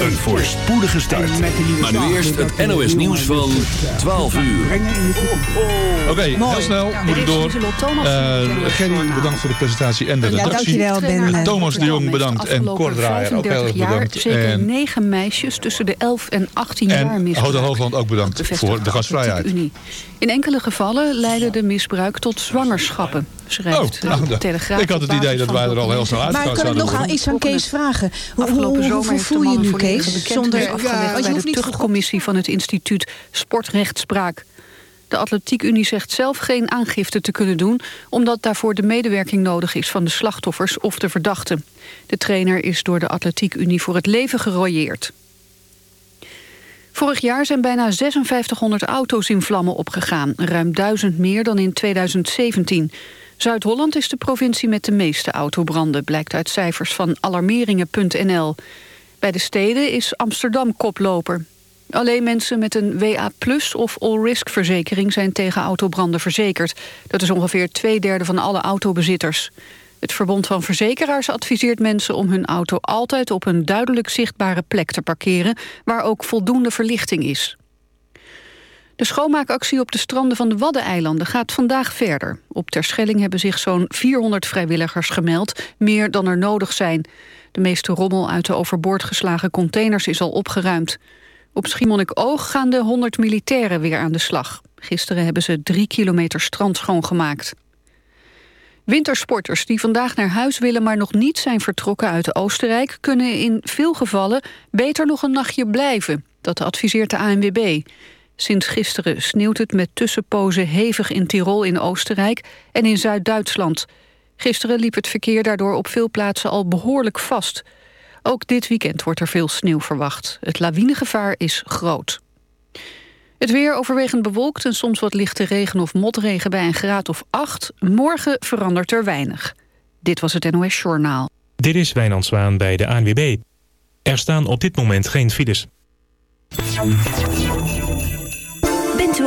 Een voorspoedige start. Maar nu eerst het NOS nieuws van 12 uur. Oké, heel snel, moet ik door. Uh, Gerry, bedankt voor de presentatie en de redactie. Ja, dankjewel, Ben. Thomas de Jong, bedankt. En Cor Draaier, ook heel erg bedankt. Zeker En, negen meisjes tussen de 11 en 18 jaar en misbruikt. Houden Hoogland ook bedankt voor de gastvrijheid. In enkele gevallen leidde de misbruik tot zwangerschappen, schrijft Oh, nou, de- Telegraaf. ik had het idee dat wij er al heel snel uit Maar zouden kan ik nog aan iets aan Kees vragen? Hoe, voel je nu, Kees? Zonder, afgelegd bij de niet tuchtcommissie van het instituut Sportrechtspraak. De Atletiekunie zegt zelf geen aangifte te kunnen doen... omdat daarvoor de medewerking nodig is van de slachtoffers of de verdachten. De trainer is door de Atletiekunie voor het leven gerooieerd. Vorig jaar zijn bijna 5600 auto's in vlammen opgegaan. Ruim 1000 meer dan in 2017. Zuid-Holland is de provincie met de meeste autobranden... blijkt uit cijfers van alarmeringen.nl. Bij de steden is Amsterdam koploper. Alleen mensen met een WA of all-risk verzekering... zijn tegen autobranden verzekerd. Dat is ongeveer twee derde van alle autobezitters. Het Verbond van Verzekeraars adviseert mensen om hun auto altijd op een duidelijk zichtbare plek te parkeren, waar ook voldoende verlichting is. De schoonmaakactie op de stranden van de Waddeneilanden gaat vandaag verder. Op Terschelling hebben zich zo'n 400 vrijwilligers gemeld, meer dan er nodig zijn. De meeste rommel uit de overboord geslagen containers is al opgeruimd. Op Schiermonnikoog gaan de 100 militairen weer aan de slag. Gisteren hebben ze drie kilometer strand schoongemaakt. Wintersporters die vandaag naar huis willen... maar nog niet zijn vertrokken uit Oostenrijk... kunnen in veel gevallen beter nog een nachtje blijven. Dat adviseert de ANWB. Sinds gisteren sneeuwt het met tussenpozen hevig in Tirol in Oostenrijk... en in Zuid-Duitsland. Gisteren liep het verkeer daardoor op veel plaatsen al behoorlijk vast. Ook dit weekend wordt er veel sneeuw verwacht. Het lawinegevaar is groot. Het weer overwegend bewolkt en soms wat lichte regen of motregen bij een graad of 8. Morgen verandert er weinig. Dit was het NOS Journaal. Dit is Wijnand Zwaan bij de ANWB. Er staan op dit moment geen files.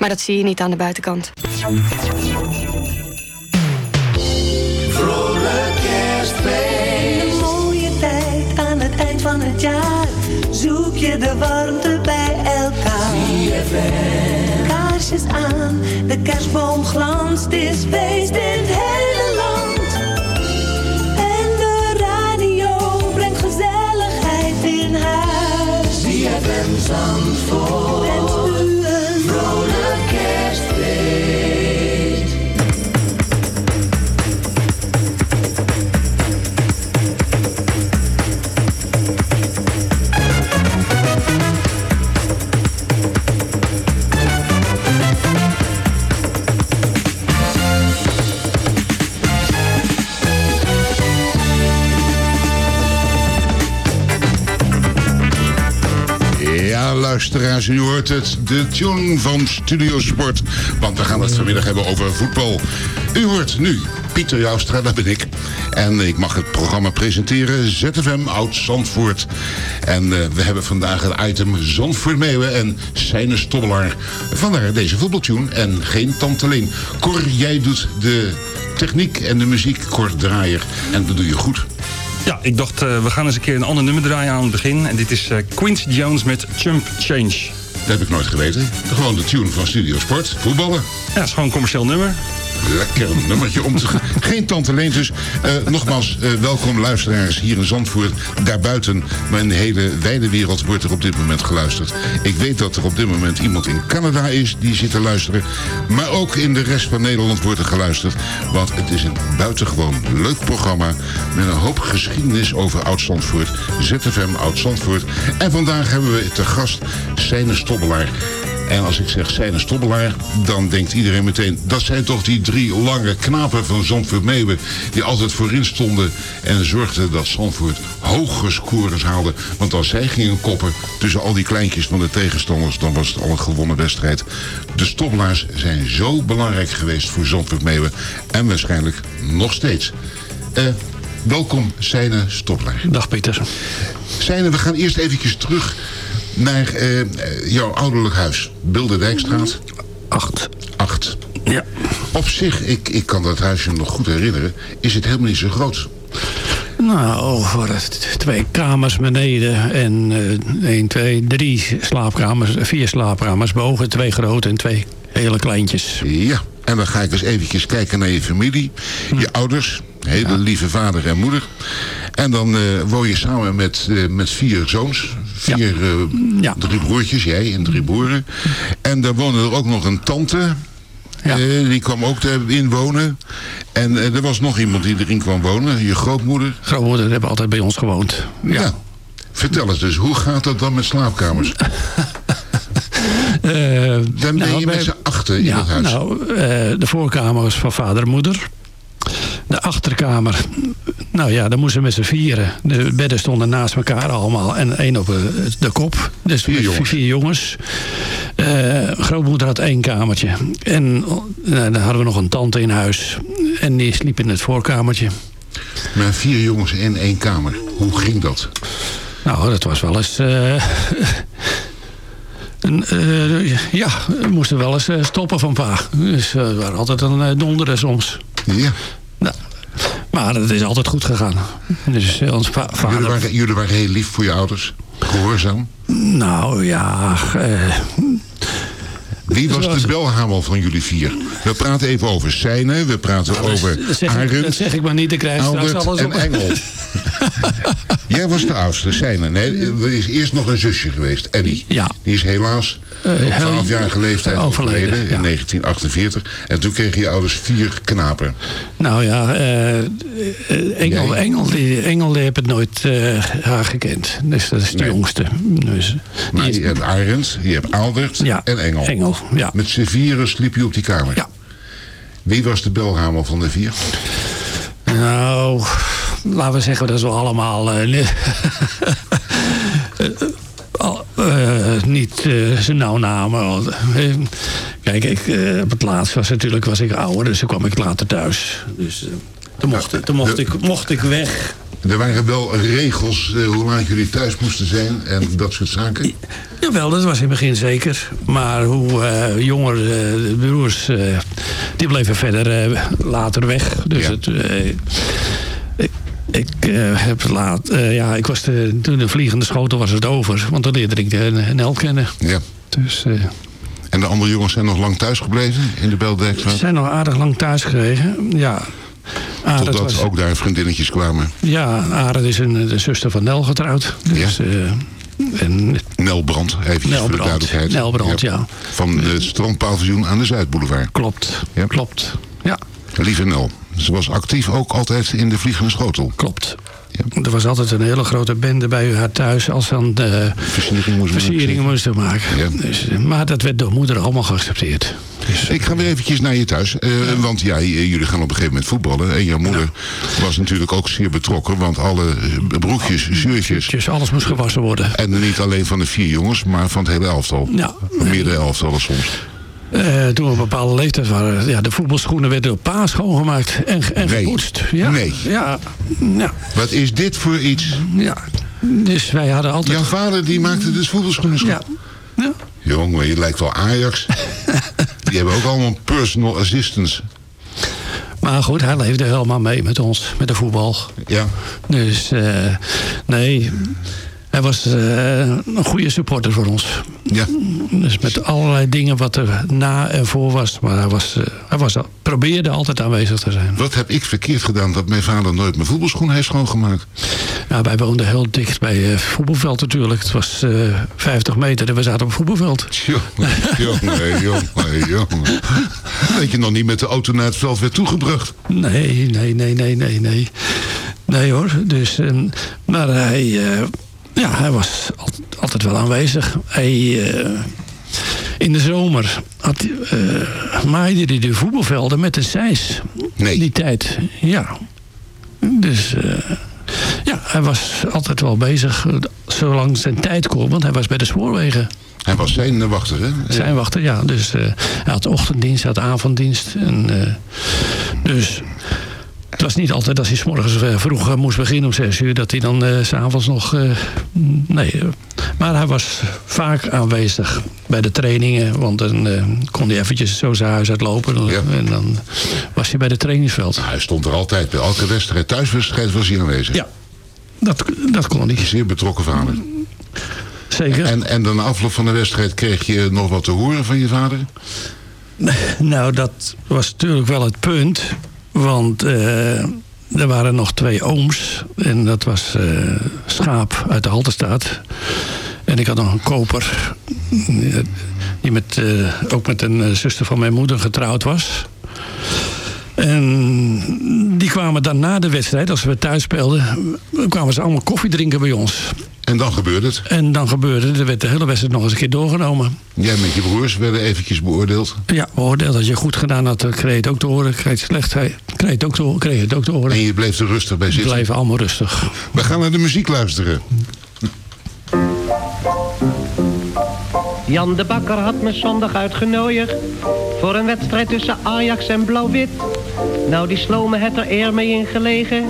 Maar dat zie je niet aan de buitenkant. Vrolijk kerstfeest. Een mooie tijd aan het eind van het jaar. Zoek je de warmte bij elkaar. Kaarsjes aan, de kerstboom glanst. Is feest in het luisteraars. U hoort het, de tune van Studio Sport. Want we gaan het vanmiddag hebben over voetbal. U hoort nu Pieter Joustra, dat ben ik. En ik mag het programma presenteren, ZFM Oud Zandvoort. En uh, we hebben vandaag het item Zandvoort Meeuwen en Seine Stobbelaar. Vandaar deze voetbaltune en geen Tante Leen. Cor, jij doet de techniek en de muziek, Cor Draaier. En dat doe je goed. Ja, ik dacht, uh, we gaan eens een keer een ander nummer draaien aan het begin. En dit is uh, Quincy Jones met Chump Change. Dat heb ik nooit geweten. Gewoon de tune van Studio Sport, voetballen. Ja, het is gewoon een commercieel nummer. Lekker nummertje om te gaan. Geen tante Leen dus. Uh, nogmaals, uh, welkom luisteraars hier in Zandvoort. Daarbuiten, maar in de hele wijde wereld wordt er op dit moment geluisterd. Ik weet dat er op dit moment iemand in Canada is die zit te luisteren. Maar ook in de rest van Nederland wordt er geluisterd. Want het is een buitengewoon leuk programma. Met een hoop geschiedenis over Oud-Zandvoort. ZFM Oud-Zandvoort. En vandaag hebben we te gast Seine Stobbelaar. En als ik zeg Seine Stobbelaar, dan denkt iedereen meteen... dat zijn toch die drie lange knapen van Zandvoort Meeuwen... die altijd voorin stonden en zorgden dat Zandvoort hoge scores haalde. Want als zij gingen koppen tussen al die kleintjes van de tegenstanders... dan was het al een gewonnen wedstrijd. De Stobbelaars zijn zo belangrijk geweest voor Zandvoort Meeuwen... en waarschijnlijk nog steeds. Uh, welkom, Seine Stobbelaar. Dag Peter. Seine, we gaan eerst eventjes terug naar uh, jouw ouderlijk huis. Bilderdijkstraat? Acht. Acht. Ja. Op zich, ik, ik kan dat huisje nog goed herinneren, is het helemaal niet zo groot. Nou, voor twee kamers beneden en uh, één, twee, drie slaapkamers, vier slaapkamers boven. Twee grote en twee hele kleintjes. Ja, en dan ga ik eens eventjes kijken naar je familie. Je hm. ouders, hele ja. lieve vader en moeder. En dan uh, woon je samen met, uh, met vier zoons. Vier, ja. Uh, ja. drie broertjes, jij en drie broeren. En daar woonde er ook nog een tante. Ja. die kwam ook erin wonen. En er was nog iemand die erin kwam wonen. Je grootmoeder. Grootmoeder hebben altijd bij ons gewoond. Ja. ja. Vertel eens dus, hoe gaat dat dan met slaapkamers? dan ben nou, je met z'n achter in het huis. Nou, de voorkamer was van vader en moeder. De achterkamer, nou ja, daar moesten we met z'n vieren. De bedden stonden naast elkaar allemaal en één op de kop. Dus vier jongens. Vier jongens. Uh, grootmoeder had één kamertje. En uh, dan hadden we nog een tante in huis. En die sliep in het voorkamertje. Maar vier jongens in één kamer. Hoe ging dat? Nou, dat was wel eens... Uh, ja, we moesten wel eens stoppen van pa. Dus we waren altijd een donderen soms. Ja. Nou, maar het is altijd goed gegaan. Dus ons va vader... Jullie waren, jullie waren heel lief voor je ouders? Gehoorzaam? Nou ja... Uh... Wie was de belhamel van jullie vier? We praten even over Seine, we praten nou, over Arend. Dat zeg ik maar niet, ik krijg straks alles en op. Engel. Jij was de oudste, Seine. Nee, er is eerst nog een zusje geweest, Eddie. Ja. Die is helaas uh, op 12-jarige leeftijd overleden, overleden in ja. 1948. En toen kregen je ouders vier knapen. Nou ja, uh, Engel, Engel, die, Engel die heb het nooit uh, haar gekend. Dus dat is de nee. jongste. Dus, maar die, je hebt Arend, je hebt Aldert ja, en Engel. Engel ja. Met z'n vieren sliep je op die kamer? Ja. Wie was de belhamel van de vier? Nou, laten we zeggen, dat is wel allemaal... Uh, uh, niet uh, zijn nauw namen. Kijk, ik, op het laatst was, natuurlijk, was ik ouder, dus toen kwam ik later thuis. Dus toen, mocht, toen mocht, ik, mocht ik weg. Er waren wel regels uh, hoe laat jullie thuis moesten zijn en dat soort zaken? Jawel, dat was in het begin zeker. Maar hoe uh, jonger uh, de broers, die bleven verder later weg. Dus ja. het, ik, ik heb laat, ja, ik was de, toen de vliegende schotel was het over. Want dan leerde ik de NL kennen. Ja. Dus... en de andere jongens zijn nog lang thuis gebleven in de Beldijkstraat? Ze zijn nog aardig lang thuis gekregen, ja. Arendt Totdat was, ook daar vriendinnetjes kwamen. Ja, Arend is een, de zuster van Nel getrouwd. Dus, ja. Uh, en, Nel Brand, even voor de duidelijkheid. Nel Brand, ja. ja. Van het strandpaviljoen aan de Zuidboulevard. Klopt, ja. klopt. Ja. Lieve Nel, ze was actief ook altijd in de Vliegende Schotel. Klopt. Ja. Er was altijd een hele grote bende bij haar thuis als dan de versieringen moesten versieringen moesten maken. Ja. Dus, maar dat werd door moeder allemaal geaccepteerd. Dus- Ik ga weer eventjes naar je thuis. Uh, want ja, jullie gaan op een gegeven moment voetballen. En jouw moeder was natuurlijk ook zeer betrokken. Want alle broekjes, zuurtjes... alles moest gewassen worden. En niet alleen van de vier jongens, maar van het hele elftal. Ja. Meerdere elftallen soms. Uh, toen we op een bepaalde leeftijd waren, ja, de voetbalschoenen werden door pa schoongemaakt en, en nee. gepoetst. Ja. Nee. Ja. ja. Wat is dit voor iets? Ja. Dus wij hadden altijd... Jouw vader die maakte dus voetbalschoenen schoon? Ja. ja. Jongen, je lijkt wel Ajax. die hebben ook allemaal personal assistants. Maar goed, hij leefde helemaal mee met ons, met de voetbal. Ja. Dus uh, nee, hij was uh, een goede supporter voor ons. Ja. Dus met allerlei dingen wat er na en voor was. Maar hij, was, uh, hij was, probeerde altijd aanwezig te zijn. Wat heb ik verkeerd gedaan dat mijn vader nooit mijn voetbalschoen heeft schoongemaakt? Nou, wij woonden heel dicht bij het uh, voetbalveld natuurlijk. Het was 50 meter en we zaten op het voetbalveld. Jongen, jongen, jongen, jongen. Dat je nog niet met de auto naar het veld werd toegebracht. Nee, nee, nee, nee, nee, nee. Nee hoor, dus... maar hij... Ja, hij was altijd wel aanwezig. Hij, uh, in de zomer had, uh, maaide hij de voetbalvelden met een seis. Nee. Die tijd, ja. Dus uh, ja, hij was altijd wel bezig zolang zijn tijd kon. Want hij was bij de spoorwegen. Hij was zijn wachter, hè? Zijn wachter, ja. Dus hij had ochtenddienst, hij had avonddienst. En, dus het was niet altijd als hij s morgens vroeg moest beginnen om zes uur... dat hij dan uh, s'avonds nog... Uh, nee, maar hij was vaak aanwezig bij de trainingen. Want dan kon hij eventjes zo zijn huis uitlopen. Ja. En dan was hij bij de trainingsveld. Hij stond er altijd bij elke wedstrijd. Thuiswedstrijd was hij aanwezig. Ja, dat, dat kon hij. Zeer betrokken vader. Zeker. En, en dan na afloop van de wedstrijd kreeg je nog wat te horen van je vader? Nou, dat was natuurlijk wel het punt... Want uh, er waren nog twee ooms. En dat was uh, Schaap uit de Halterstaat. En ik had nog een koper. Die met, ook met een zuster van mijn moeder getrouwd was. En die kwamen dan na de wedstrijd, als we thuis speelden... kwamen ze allemaal koffie drinken bij ons. En dan gebeurde het? En dan gebeurde het. Er werd de hele wedstrijd nog eens een keer doorgenomen. Jij met je broers werden eventjes beoordeeld? Ja, beoordeeld. Als je goed gedaan had, kreeg je het ook te horen. Kreeg je slecht, kreeg het ook te, kreeg het ook te horen. En je bleef er rustig bij zitten? We bleven allemaal rustig. We gaan naar de muziek luisteren. Jan de Bakker had me zondag uitgenodigd voor een wedstrijd tussen Ajax en Blauw-Wit. Nou, die slomen het er eer mee ingelegen.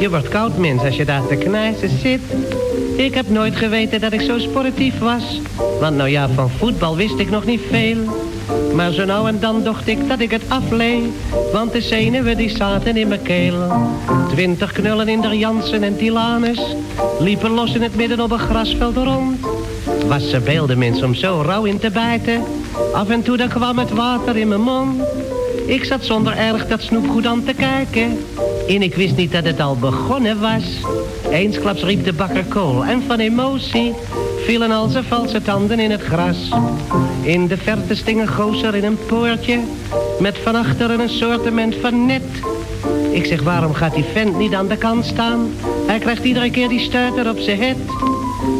Je wordt koud, mens, als je daar te knijzen zit. Ik heb nooit geweten dat ik zo sportief was. Want nou ja, van voetbal wist ik nog niet veel. Maar zo nou en dan dacht ik dat ik het aflee. Want de zenuwen die zaten in mijn keel. Twintig knullen in der Jansen en Tilanus. Liepen los in het midden op een grasveld rond. Was ze beelden mensen om zo rauw in te bijten. Af en toe dan kwam het water in mijn mond. Ik zat zonder erg dat snoepgoed aan te kijken. En ik wist niet dat het al begonnen was. Eensklaps riep de bakker kool en van emotie vielen al zijn valse tanden in het gras. In de verte sting een gozer in een poortje met van achteren een soortement van net. Ik zeg, waarom gaat die vent niet aan de kant staan? Hij krijgt iedere keer die stuiter op zijn het.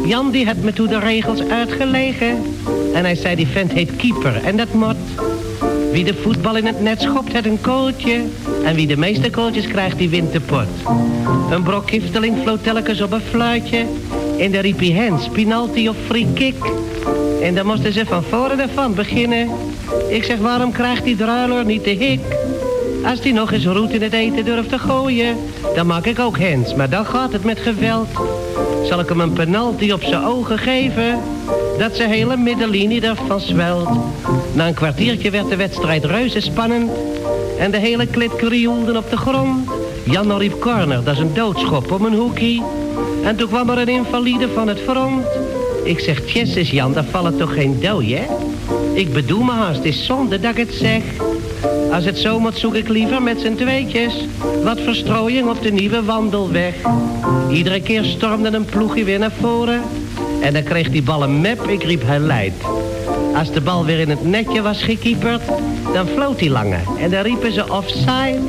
Jan die had me toen de regels uitgelegen. En hij zei, die vent heet keeper en dat mot. Wie de voetbal in het net schopt, het een kooltje. En wie de meeste kooltjes krijgt, die wint de pot. Een brok kifteling floot telkens op een fluitje. En daar riep hij hens, penalty of free kick. En dan moesten ze van voren ervan beginnen. Ik zeg, waarom krijgt die druiler niet de hik? Als die nog eens roet in het eten durft te gooien, dan maak ik ook hens, maar dan gaat het met geweld. Zal ik hem een penalty op zijn ogen geven, dat zijn hele middenlinie ervan zwelt. Na een kwartiertje werd de wedstrijd reuze spannend en de hele klit krioelde op de grond. Jan riep corner, dat is een doodschop om een hoekie. En toen kwam er een invalide van het front. Ik zeg, tjesses Jan, daar vallen toch geen dooi, hè? Ik bedoel me haast, het is zonde dat ik het zeg. Als het zo moet, zoek ik liever met z'n tweetjes wat verstrooiing op de nieuwe wandelweg. Iedere keer stormde een ploegje weer naar voren en dan kreeg die bal een map, ik riep hij leidt. Als de bal weer in het netje was gekieperd, dan floot hij lange en dan riepen ze offside.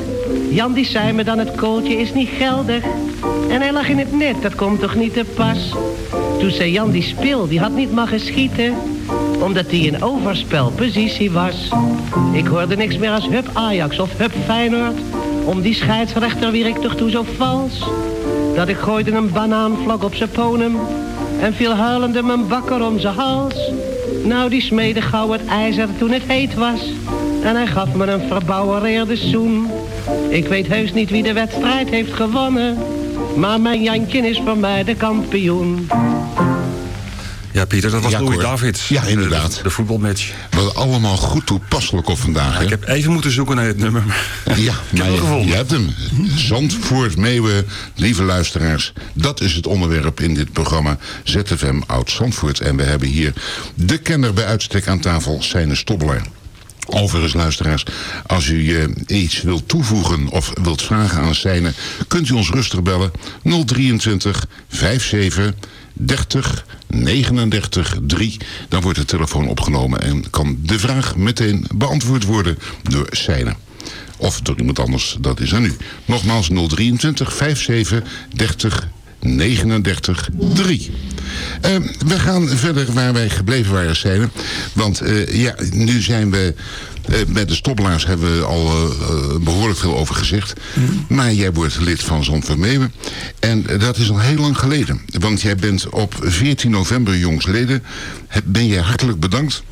Jan die zei me dan het kooltje is niet geldig en hij lag in het net, dat komt toch niet te pas. Toen zei Jan die spil, die had niet mogen schieten. omdat hij in overspelpositie was. Ik hoorde niks meer als hup Ajax of hup Feyenoord. Om die scheidsrechter weer ik toch toe zo vals. Dat ik gooide een banaanvlok op zijn ponem. En viel huilende mijn bakker om zijn hals. Nou, die smeedde gauw het ijzer toen het heet was. En hij gaf me een verbouwereerde zoen. Ik weet heus niet wie de wedstrijd heeft gewonnen. Maar mijn Jantje is voor mij de kampioen. Ja, Pieter, dat was Ja, Louis. Davids. Ja, inderdaad. De, de voetbalmatch. Wat allemaal goed toepasselijk op vandaag. Ik heb even moeten zoeken naar het nummer. Ja, maar je, je hebt hem. Zandvoort, Meeuwen, lieve luisteraars. Dat is het onderwerp in dit programma ZFM Oud Zandvoort. En we hebben hier de kenner bij uitstek aan tafel, Seine Stobbelaar. Overigens, luisteraars, als u eh, iets wilt toevoegen of wilt vragen aan Seine... kunt u ons rustig bellen 023 57 30 39 3. Dan wordt de telefoon opgenomen en kan de vraag meteen beantwoord worden door Seine. Of door iemand anders, dat is aan u. Nogmaals 023 57 30 39 3. Eh, we gaan verder waar wij gebleven waren, Seine. Want eh, ja, nu zijn we... eh, met de stoppelaars hebben we al eh, eh, behoorlijk veel over gezegd. Maar jij wordt lid van Zandvoort Meeuwen. En dat is al heel lang geleden. Want jij bent op 14 november jongsleden. Ben jij hartelijk bedankt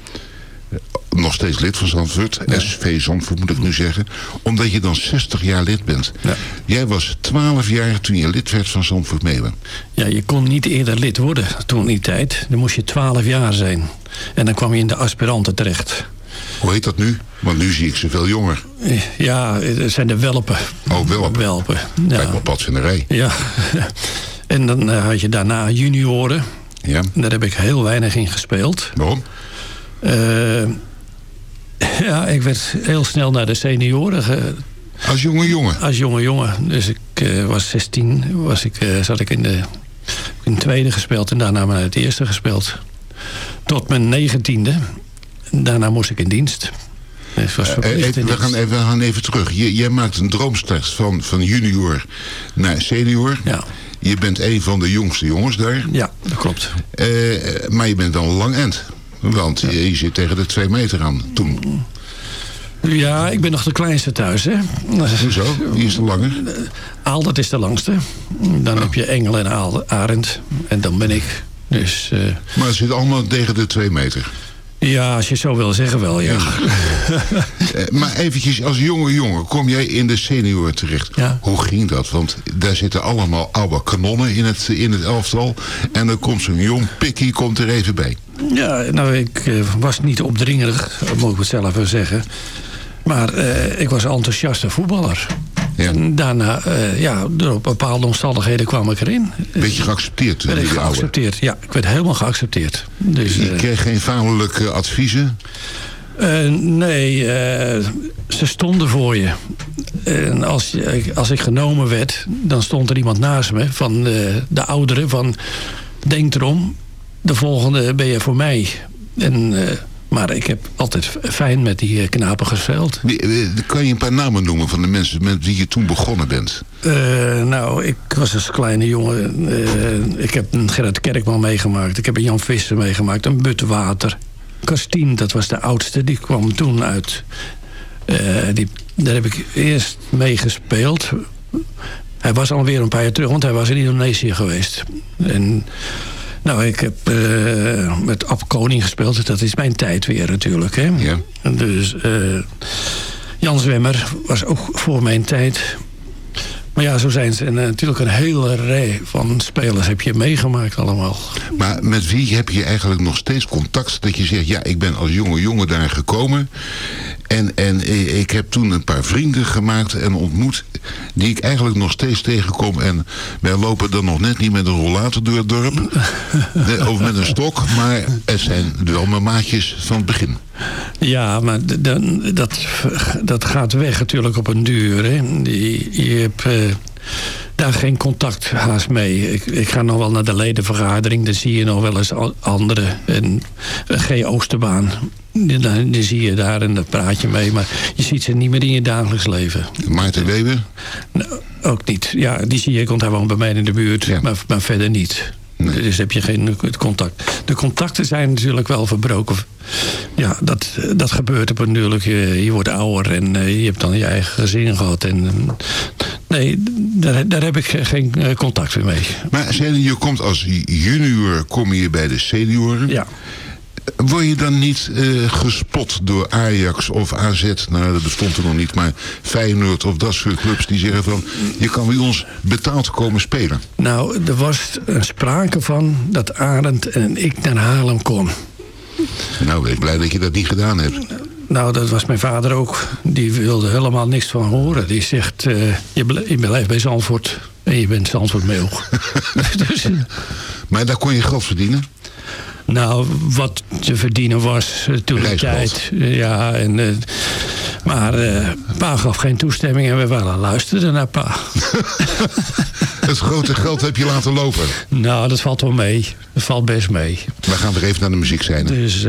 nog steeds lid van Zandvoort. SV Zandvoort moet ik nu zeggen. Omdat je dan 60 jaar lid bent. Jij was 12 jaar toen je lid werd van Zandvoort Meeuwen. Ja, je kon niet eerder lid worden toen in die tijd. Dan moest je 12 jaar zijn. En dan kwam je in de aspiranten terecht. Hoe heet dat nu? Want nu zie ik ze veel jonger. Ja, het zijn de welpen. Oh, welpen. Welpen, ja. Kijk wel padvinderij. Ja. En dan eh, had je daarna junioren. Ja. Daar heb ik heel weinig in gespeeld. Waarom? Eh, ja, ik werd heel snel naar de senioren. Ge... Als jonge jongen? Als jonge jongen. Dus ik eh, was 16, was ik, zat ik in de, in de tweede gespeeld en daarna maar het eerste gespeeld. Tot mijn negentiende. Daarna moest ik in dienst. Dus was Eh, in we, gaan even, we gaan even terug. Je, jij maakt een droomstart van, van junior naar senior. Ja. Je bent een van de jongste jongens daar. Ja, dat klopt. Eh, maar je bent dan lang end. Want je, je zit tegen de twee meter aan toen. Ja, ik ben nog de kleinste thuis, hè. Hoezo? Wie is de langer? Aaldert is de langste. Dan heb je Engel en Aal- Arend. En dan ben ik. Dus eh, Maar het zit allemaal tegen de twee meter. Ja, als je zo wil zeggen wel, ja. Eh, maar eventjes, als jonge jongen kom jij in de senior terecht. Hoe ging dat? Want daar zitten allemaal oude kanonnen in het, in het elftal. En dan komt zo'n jong pikkie komt er even bij. Ja, nou, ik eh, was niet opdringerig, moet ik het zelf wel zeggen. Maar eh, ik was een enthousiaste voetballer. En daarna, eh, ja, door bepaalde omstandigheden kwam ik erin. Beetje geaccepteerd Werd door ik oude. geaccepteerd, ja. Ik werd helemaal geaccepteerd. Dus, Je eh, kreeg geen vaderlijke adviezen? Eh, nee, eh, ze stonden voor je. En als, als ik genomen werd, dan stond er iemand naast me van de, de ouderen van... denk erom, de volgende ben je voor mij. En, eh, maar ik heb altijd fijn met die eh, knapen gespeeld. Eh, Kan je een paar namen noemen van de mensen met wie je toen begonnen bent? Eh, nou, ik was als kleine jongen. ik heb een Gerrit Kerkman meegemaakt. Ik heb een Jan Visser meegemaakt. Een Buttenwater. Kastien, dat was de oudste. Die kwam toen uit. Die, daar heb ik eerst mee gespeeld. Hij was alweer een paar jaar terug, want hij was in Indonesië geweest. En nou, ik heb eh, met Ab Koning gespeeld. Dat is mijn tijd weer natuurlijk. Hè? Ja. Dus eh, Jan Zwemmer was ook voor mijn tijd. Maar ja, zo zijn ze. En eh, natuurlijk een hele rij van spelers heb je meegemaakt allemaal. Maar met wie heb je eigenlijk nog steeds contact? Dat je zegt, ja, ik ben als jonge jongen daar gekomen. En, en ik heb toen een paar vrienden gemaakt en ontmoet... die ik eigenlijk nog steeds tegenkom. En wij lopen dan nog net niet met een rollator door het dorp. Eh, of met een stok. Maar het zijn wel mijn maatjes van het begin. Ja, maar dan- dat, dat gaat weg natuurlijk op een duur. Hè. Je, je hebt eh, daar geen contact haast mee. Ik, ik ga nog wel naar de ledenvergadering. Dan zie je nog wel eens anderen. En G. Oosterbaan. Die, dan- zie je daar en daar praat je mee. Maar je ziet ze niet meer in je dagelijks leven. Maarten Weber? Nou, ook niet. Ja, die zie ik, want hij woont bij mij in de buurt. Maar, maar verder niet. Dus heb je geen contact. De contacten zijn natuurlijk wel verbroken. Ja, dat, dat gebeurt op natuurlijk. Je, je wordt ouder en je hebt dan je eigen gezin gehad. En, nee, daar, daar heb ik geen contact meer mee. Maar je komt als junior kom je bij de senioren. Ja. Word je dan niet uh, gespot door Ajax of AZ? Nou, dat bestond er nog niet, maar Feyenoord of dat soort clubs die zeggen van... je kan bij ons betaald komen spelen. Nou, er was sprake van dat Arend en ik naar Haarlem kon. Nou, ik ben blij dat je dat niet gedaan hebt. Nou, dat was mijn vader ook. Die wilde helemaal niks van horen. Die zegt, uh, je, blijft bij Zandvoort en je bent Zandvoort Meug. dus, maar daar kon je geld verdienen? Nou, wat te verdienen was uh, toen de tijd. ja, en, uh, maar uh, pa gaf geen toestemming en we waren luisteren naar pa. Het grote geld heb je laten lopen? Nou, dat valt wel mee. Dat valt best mee. We gaan weer even naar de muziek zijn. Dus...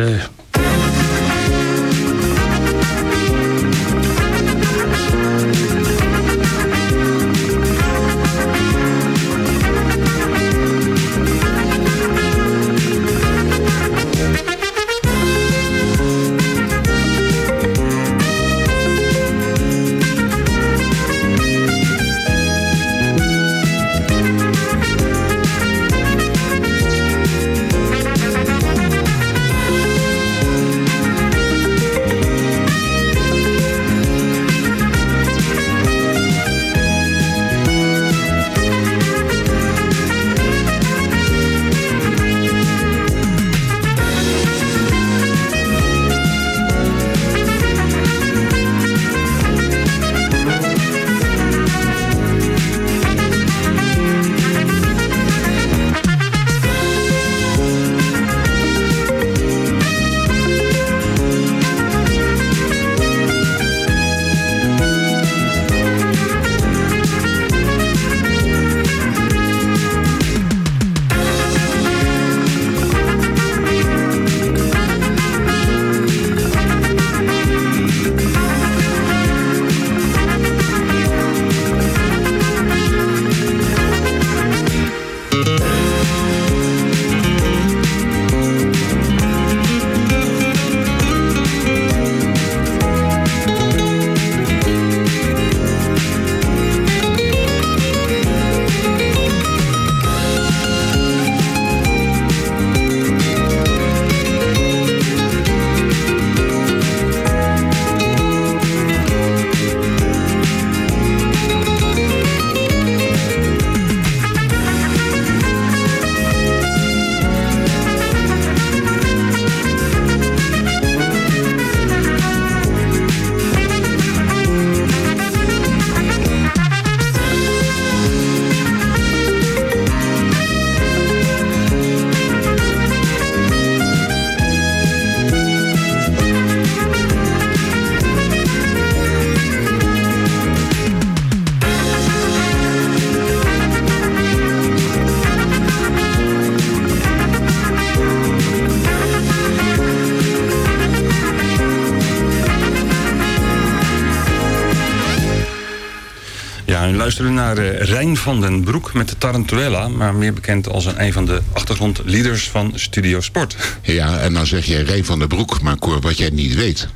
naar uh, Rijn van den Broek met de Tarantuela... maar meer bekend als een, een van de achtergrondleaders van Studio Sport. Ja, en dan zeg je Rijn van den Broek, maar Cor, wat jij niet weet...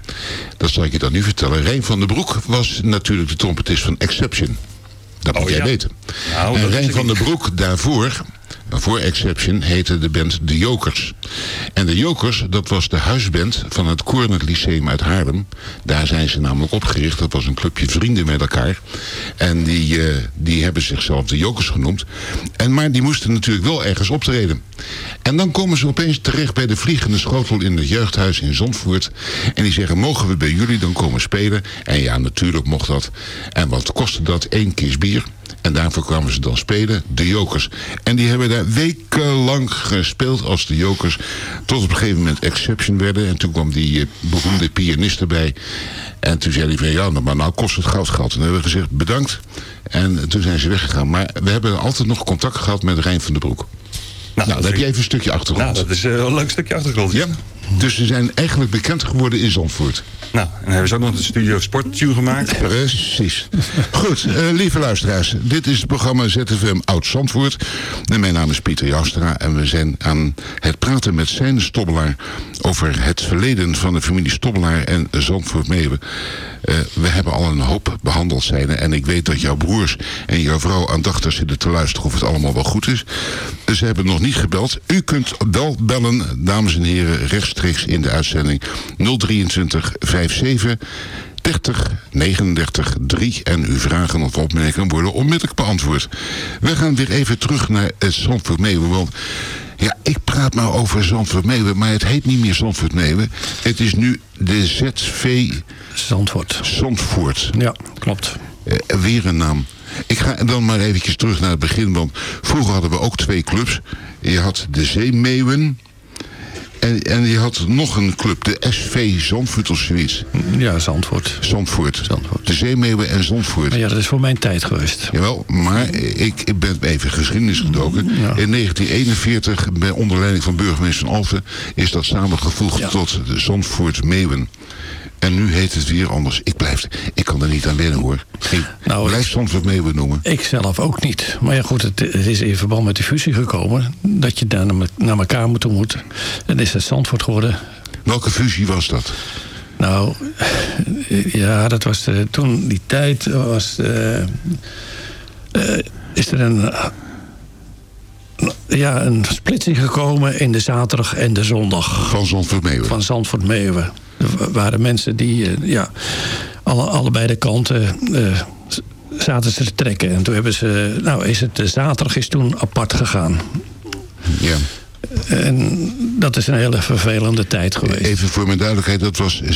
dat zal ik je dan nu vertellen. Rijn van den Broek was natuurlijk de trompetist van Exception. Dat moet oh, jij weten. Nou, en Rijn van den Broek daarvoor voor Exception heette de band De Jokers. En De Jokers, dat was de huisband van het Cornet Lyceum uit Haarlem. Daar zijn ze namelijk opgericht. Dat was een clubje vrienden met elkaar. En die, uh, die hebben zichzelf De Jokers genoemd. En, maar die moesten natuurlijk wel ergens optreden. En dan komen ze opeens terecht bij de Vliegende Schotel in het jeugdhuis in Zondvoort. En die zeggen, mogen we bij jullie dan komen spelen? En ja, natuurlijk mocht dat. En wat kostte dat? Eén kist bier. En daarvoor kwamen ze dan spelen, de Jokers. En die hebben daar wekenlang gespeeld als de Jokers. Tot op een gegeven moment Exception werden. En toen kwam die uh, beroemde pianist erbij. En toen zei hij van ja, maar nou kost het goud gehad. En dan hebben we gezegd bedankt. En toen zijn ze weggegaan. Maar we hebben altijd nog contact gehad met Rijn van den Broek. Nou, nou dan heb je even een stukje achtergrond. Nou, dat is uh, een leuk stukje achtergrond. Ja. Dus ze zijn eigenlijk bekend geworden in Zandvoort. Nou, en hebben ze ook nog de Studio Sport Tune gemaakt. Precies. Goed, uh, lieve luisteraars. Dit is het programma ZFM Oud Zandvoort. En mijn naam is Pieter Jastra. En we zijn aan het praten met zijn Stobbelaar... over het verleden van de familie Stobbelaar en Zandvoort Meeuwen. Uh, we hebben al een hoop behandeld zijn. En ik weet dat jouw broers en jouw vrouw aandachtig zitten te luisteren... of het allemaal wel goed is. Ze hebben nog niet gebeld. U kunt wel bellen, dames en heren, rechtstreeks in de uitzending 023 57 30 39 3 en uw vragen of opmerkingen worden onmiddellijk beantwoord. We gaan weer even terug naar het Zandvoort Meeuwen, want ja, ik praat maar over Zandvoort Meeuwen, maar het heet niet meer Zandvoort Meeuwen. Het is nu de ZV... Zandvoort. Zandvoort. Ja, klopt. Uh, weer een naam. Ik ga dan maar eventjes terug naar het begin, want vroeger hadden we ook twee clubs. Je had de Zeemeeuwen en, en je had nog een club, de SV Zandvoort of zoiets. Ja, Zandvoort. Zandvoort. Zandvoort. De Zeemeeuwen en Zandvoort. Maar ja, dat is voor mijn tijd geweest. Jawel, maar ik, ik ben even geschiedenis gedoken. In 1941, bij onder leiding van burgemeester Alphen... is dat samengevoegd ja. tot de Zandvoort Meeuwen. En nu heet het weer anders. Ik, blijf, ik kan er niet aan wennen hoor. Ik nou, blijf soms wat mee benoemen. Ik zelf ook niet. Maar ja goed, het, het, is in verband met de fusie gekomen. Dat je daar naar, naar elkaar moet moeten. En is het Zandvoort geworden. Welke fusie was dat? Nou, ja, dat was uh, toen die tijd was... Uh, uh, is er een ja, een splitsing gekomen in de zaterdag en de zondag. Van Zandvoort Meeuwen? Van Zandvoort Meeuwen. Er waren mensen die uh, ja, alle, allebei de kanten uh, zaten ze te trekken. En toen hebben ze, nou is het, de zaterdag is toen apart gegaan. Ja. En dat is een hele vervelende tijd geweest. Even voor mijn duidelijkheid, dat was Z75. Z75.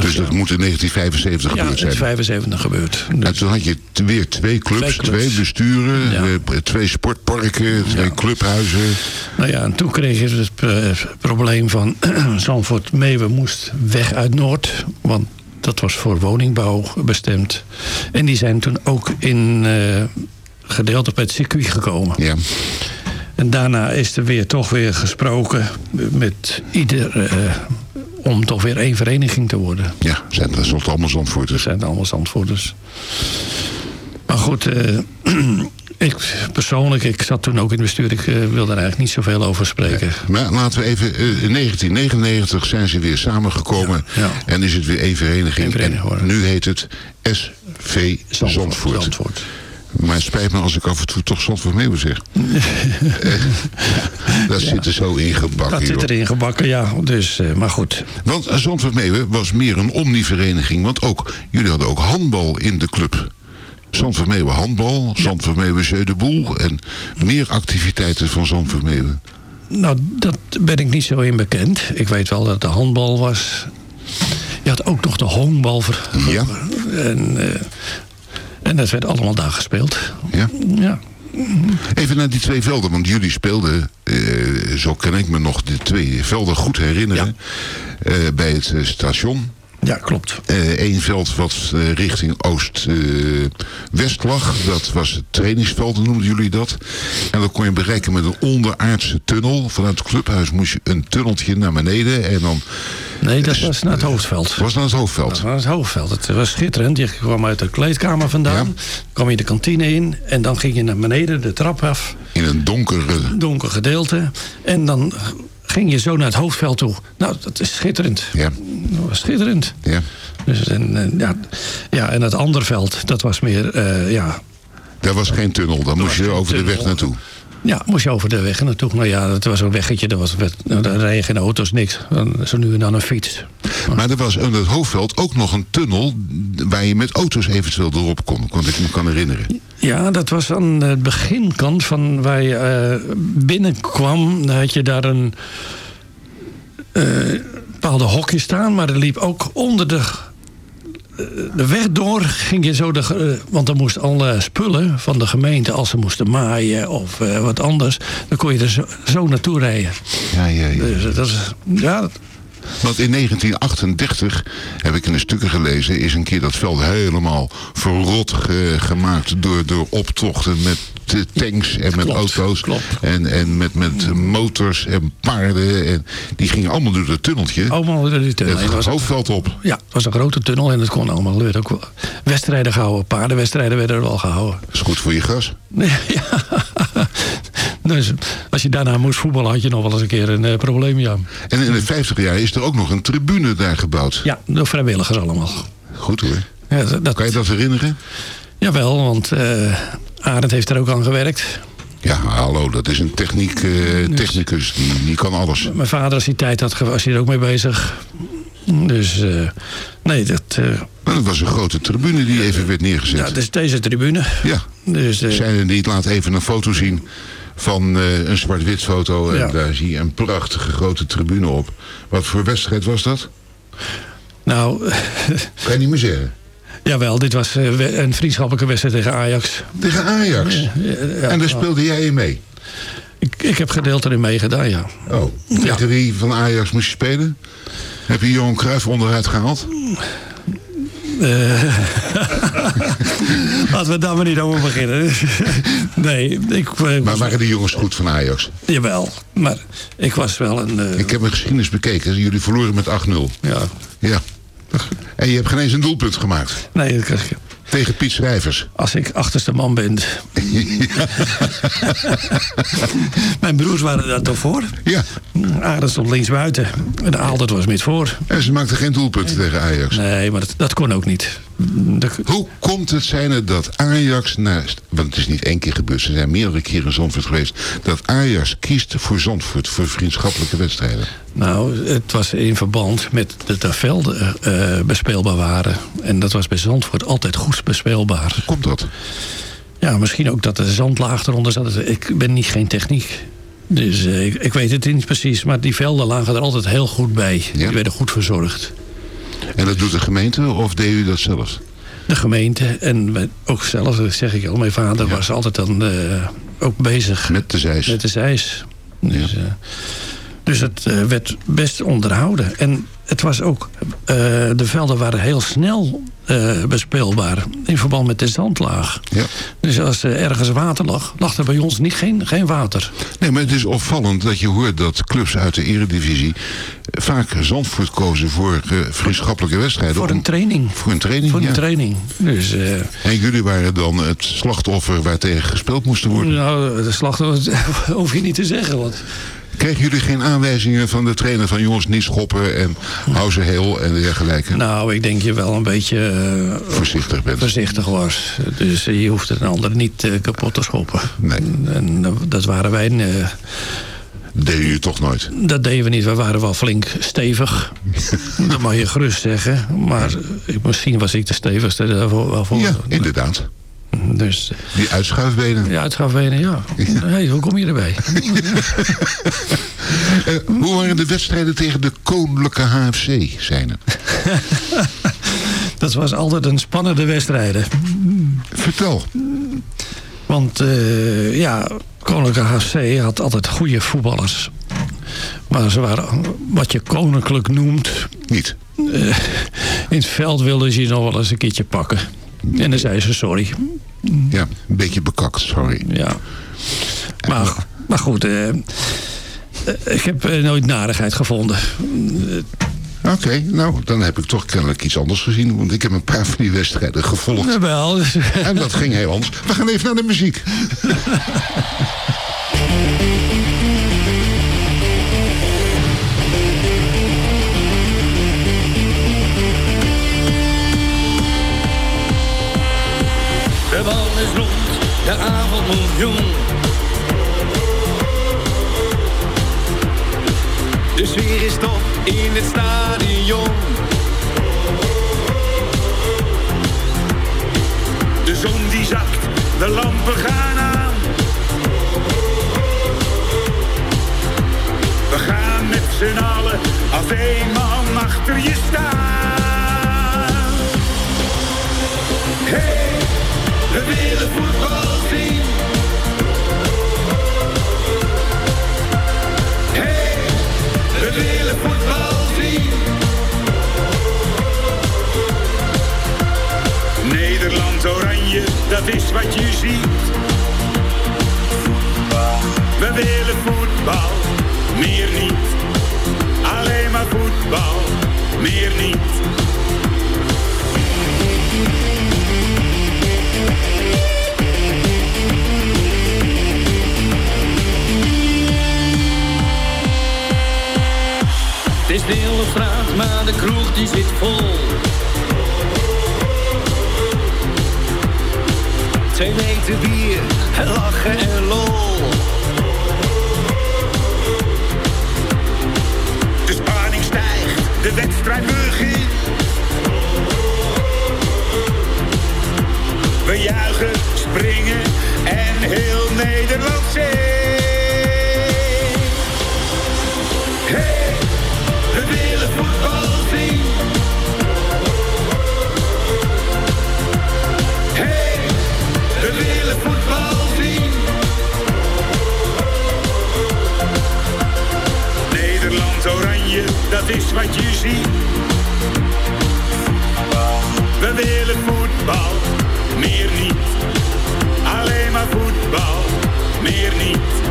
Dus dat moet in 1975 ja, gebeurd zijn. Ja, 75 gebeurd. Dus. En toen had je weer twee clubs, twee, clubs. twee besturen, ja. twee sportparken, twee clubhuizen. Nou ja, en toen kreeg je het probleem van Zandvoort Meeuwen moest weg uit Noord. Want dat was voor woningbouw bestemd. En die zijn toen ook in uh, gedeelte op het circuit gekomen. Ja. En daarna is er weer toch weer gesproken met ieder... Uh, om toch weer één vereniging te worden. Ja, zijn dat zijn allemaal Zandvoorters. zijn allemaal Zandvoorters. Maar goed, uh, ik persoonlijk, ik zat toen ook in het bestuur... ik uh, wil daar eigenlijk niet zoveel over spreken. Maar laten we even... in 1999 zijn ze weer samengekomen... Ja, ja. en is het weer één vereniging. Eén vereniging en nu heet het SV Zandvoort. Zandvoort. Maar het spijt me als ik af en toe toch Meeuwen zeg. dat zit er zo ingebakken. Dat zit erin gebakken, ja. Dus, uh, maar goed. Want Zandvoort Meeuwen was meer een omnivereniging. Want ook, jullie hadden ook handbal in de club. Zandvoort Meeuwen handbal, Zandvoort Meeuwen Jeu de Boel... en meer activiteiten van Zandvoort Meeuwen. Nou, dat ben ik niet zo in bekend. Ik weet wel dat de handbal was... Je had ook nog de honkbal. Ja. En, uh, en dat werd allemaal daar gespeeld. Ja? Ja. Even naar die twee velden, want jullie speelden, uh, zo kan ik me nog de twee velden goed herinneren, ja. uh, bij het station. Ja, klopt. Eén veld wat richting oost-west lag. Dat was het trainingsveld, noemden jullie dat. En dat kon je bereiken met een onderaardse tunnel. Vanuit het clubhuis moest je een tunneltje naar beneden. En dan Nee, dat was naar het hoofdveld. Was naar het hoofdveld? Dat was het hoofdveld. Het was schitterend. Je kwam uit de kleedkamer vandaan. Ja. kwam je de kantine in. En dan ging je naar beneden, de trap af. In een donkere... Donker gedeelte. En dan ging je zo naar het hoofdveld toe. Nou, dat is schitterend. Ja. Dat was schitterend. Ja. Dus, en, en, ja, ja, en het andere veld, dat was meer, uh, ja... Daar was geen tunnel, dan moest je over de weg naartoe. Ja, moest je over de weg naartoe. Nou ja, dat was een weggetje. Was, nou, daar rijden geen auto's, niks. Zo nu en dan een fiets. Maar er was in het hoofdveld ook nog een tunnel... waar je met auto's eventueel erop kon, kon ik me kan herinneren. Ja, dat was aan de beginkant van waar je uh, binnenkwam. Dan had je daar een uh, bepaalde hokje staan. Maar er liep ook onder de de weg door ging je zo... De, want dan moest alle spullen van de gemeente... als ze moesten maaien of uh, wat anders... dan kon je er zo, zo naartoe rijden. Ja, ja, ja. Dus dat is... Ja, Want in 1938, heb ik in de stukken gelezen... is een keer dat veld helemaal verrot gemaakt... door, door optochten met tanks en met auto's. En, en met, met motors en paarden. En die gingen allemaal door dat tunneltje. Allemaal door die tunnel. Het hoofdveld op. Ja, het was een grote tunnel en het kon allemaal. Er werd ook wedstrijden gehouden. Paardenwedstrijden werden er wel gehouden. Dat is goed voor je gas. ja. Dus als je daarna moest voetballen had je nog wel eens een keer een uh, probleem, ja. En in de 50 jaar is er ook nog een tribune daar gebouwd. Ja, door vrijwilligers allemaal. Goed hoor. Ja, dat, kan je dat herinneren? Jawel, want uh, Arend heeft er ook aan gewerkt. Ja, hallo, dat is een techniek, uh, technicus, die, die kan alles. Mijn vader, als hij tijd had, was hij er ook mee bezig. Dus, uh, nee, dat... dat was een grote tribune die even werd neergezet. Ja, dus deze tribune. Ja, dus, zijn er niet, laat even een foto zien van een zwart-wit foto. En daar zie je een prachtige grote tribune op. Wat voor wedstrijd was dat? Nou... kan je niet meer zeggen? Jawel, dit was eh, een vriendschappelijke wedstrijd tegen Ajax. Tegen Ajax? Ja, en daar speelde jij in mee? Ik, ik heb gedeeld erin meegedaan, ja. Oh, tegen wie van Ajax moest je spelen? Heb je Johan Cruijff onderuit gehaald? Uh, laten we daar maar niet over beginnen. nee, ik... Uh, maar waren die jongens goed van Ajax? Jawel, maar ik was wel een... Uh... Ik heb mijn geschiedenis bekeken. Jullie verloren met 8-0. Ja. Ja. En je hebt geen eens een doelpunt gemaakt? Nee, dat kan Tegen Piet Schrijvers. Als ik achterste man ben. Mijn broers waren daar toch voor? Ja. Aardig stond links buiten. En Aaldert was met voor. En ze maakten geen doelpunten tegen Ajax? Nee, maar dat, dat kon ook niet. Hoe komt het zijn dat Ajax naast... Want het is niet één keer gebeurd, ze zijn meerdere keren in Zandvoort geweest... dat Ajax kiest voor Zandvoort, voor vriendschappelijke wedstrijden? Nou, het was in verband met dat de velden uh, bespeelbaar waren. En dat was bij Zandvoort altijd goed bespeelbaar. Hoe komt dat? Ja, misschien ook dat de zandlaag eronder zat. Ik ben niet geen techniek. Dus uh, ik, ik, weet het niet precies. Maar die velden lagen er altijd heel goed bij. Ja? Die werden goed verzorgd. En dat doet de gemeente of deed u dat zelf? De gemeente en ook zelf, dat zeg ik al. Mijn vader ja. was altijd dan uh, ook bezig. Met de zeis. Met de zeis. Dus, ja. Uh, dus het uh, werd best onderhouden. En het was ook... de velden waren heel snel bespeelbaar. In verband met de zandlaag. Ja. Dus als er ergens water lag, lag er bij ons niet, geen, geen water. Nee, maar het is opvallend dat je hoort dat clubs uit de eredivisie... vaak Zandvoort kozen voor vriendschappelijke wedstrijden. Voor een training. Voor een training, Voor een ja. training. Dus, en jullie waren dan het slachtoffer waar tegen gespeeld moest worden? Nou, de slachtoffer hoef je niet te zeggen, want... Kregen jullie geen aanwijzingen van de trainer van jongens niet schoppen en hou ze heel en dergelijke? Nou, ik denk je wel een beetje uh, voorzichtig, bent. voorzichtig was. Dus je hoeft een ander niet uh, kapot te schoppen. Nee. En dat waren wij... Dat deden jullie toch nooit? Dat deden we niet. We waren wel flink stevig. dat mag je gerust zeggen. Maar misschien was ik de stevigste daarvoor. Ja, inderdaad. Dus, die uitschuifbenen. Die uitschuifbenen, ja. ja. Hey, hoe kom je erbij? uh, hoe waren de wedstrijden tegen de Koninklijke HFC, zijn het? dat was altijd een spannende wedstrijden. Vertel. Want uh, ja, Koninklijke HFC had altijd goede voetballers. Maar ze waren wat je koninklijk noemt. Niet. Uh, in het veld wilden ze je nog wel eens een keertje pakken. En dan zei ze sorry. Ja, een beetje bekakt, sorry. Ja. Maar, maar goed, uh, ik heb nooit narigheid gevonden. Oké, okay, nou, dan heb ik toch kennelijk iets anders gezien. Want ik heb een paar van die wedstrijden gevolgd. Ja, wel. En dat ging heel anders. We gaan even naar de muziek. de avond jong. De sfeer is top in het stadion. De zon die zakt, de lampen gaan aan. We gaan met z'n allen als één man achter je staan. Hey! We willen voetbal zien. Hey, we willen voetbal zien. Nederland oranje, dat is wat je ziet. We willen voetbal, meer niet. Alleen maar voetbal, meer niet. Het de straat, maar de kroeg die zit vol. Twee meter bier, lachen en lol. De spanning stijgt, de wedstrijd begint. Wat je ziet. We willen voetbal, meer niet. Alleen maar voetbal, meer niet.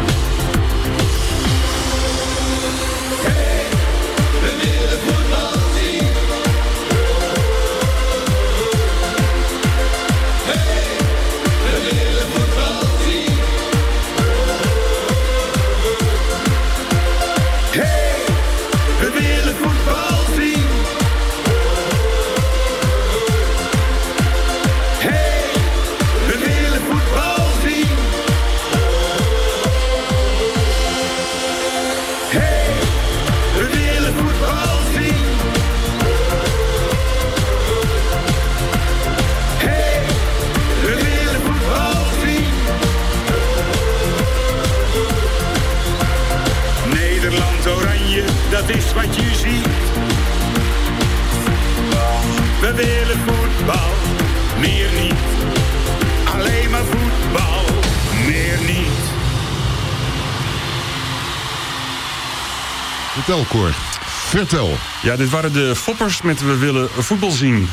Vertel, Cor. Vertel. Ja, dit waren de foppers met We willen voetbal zien.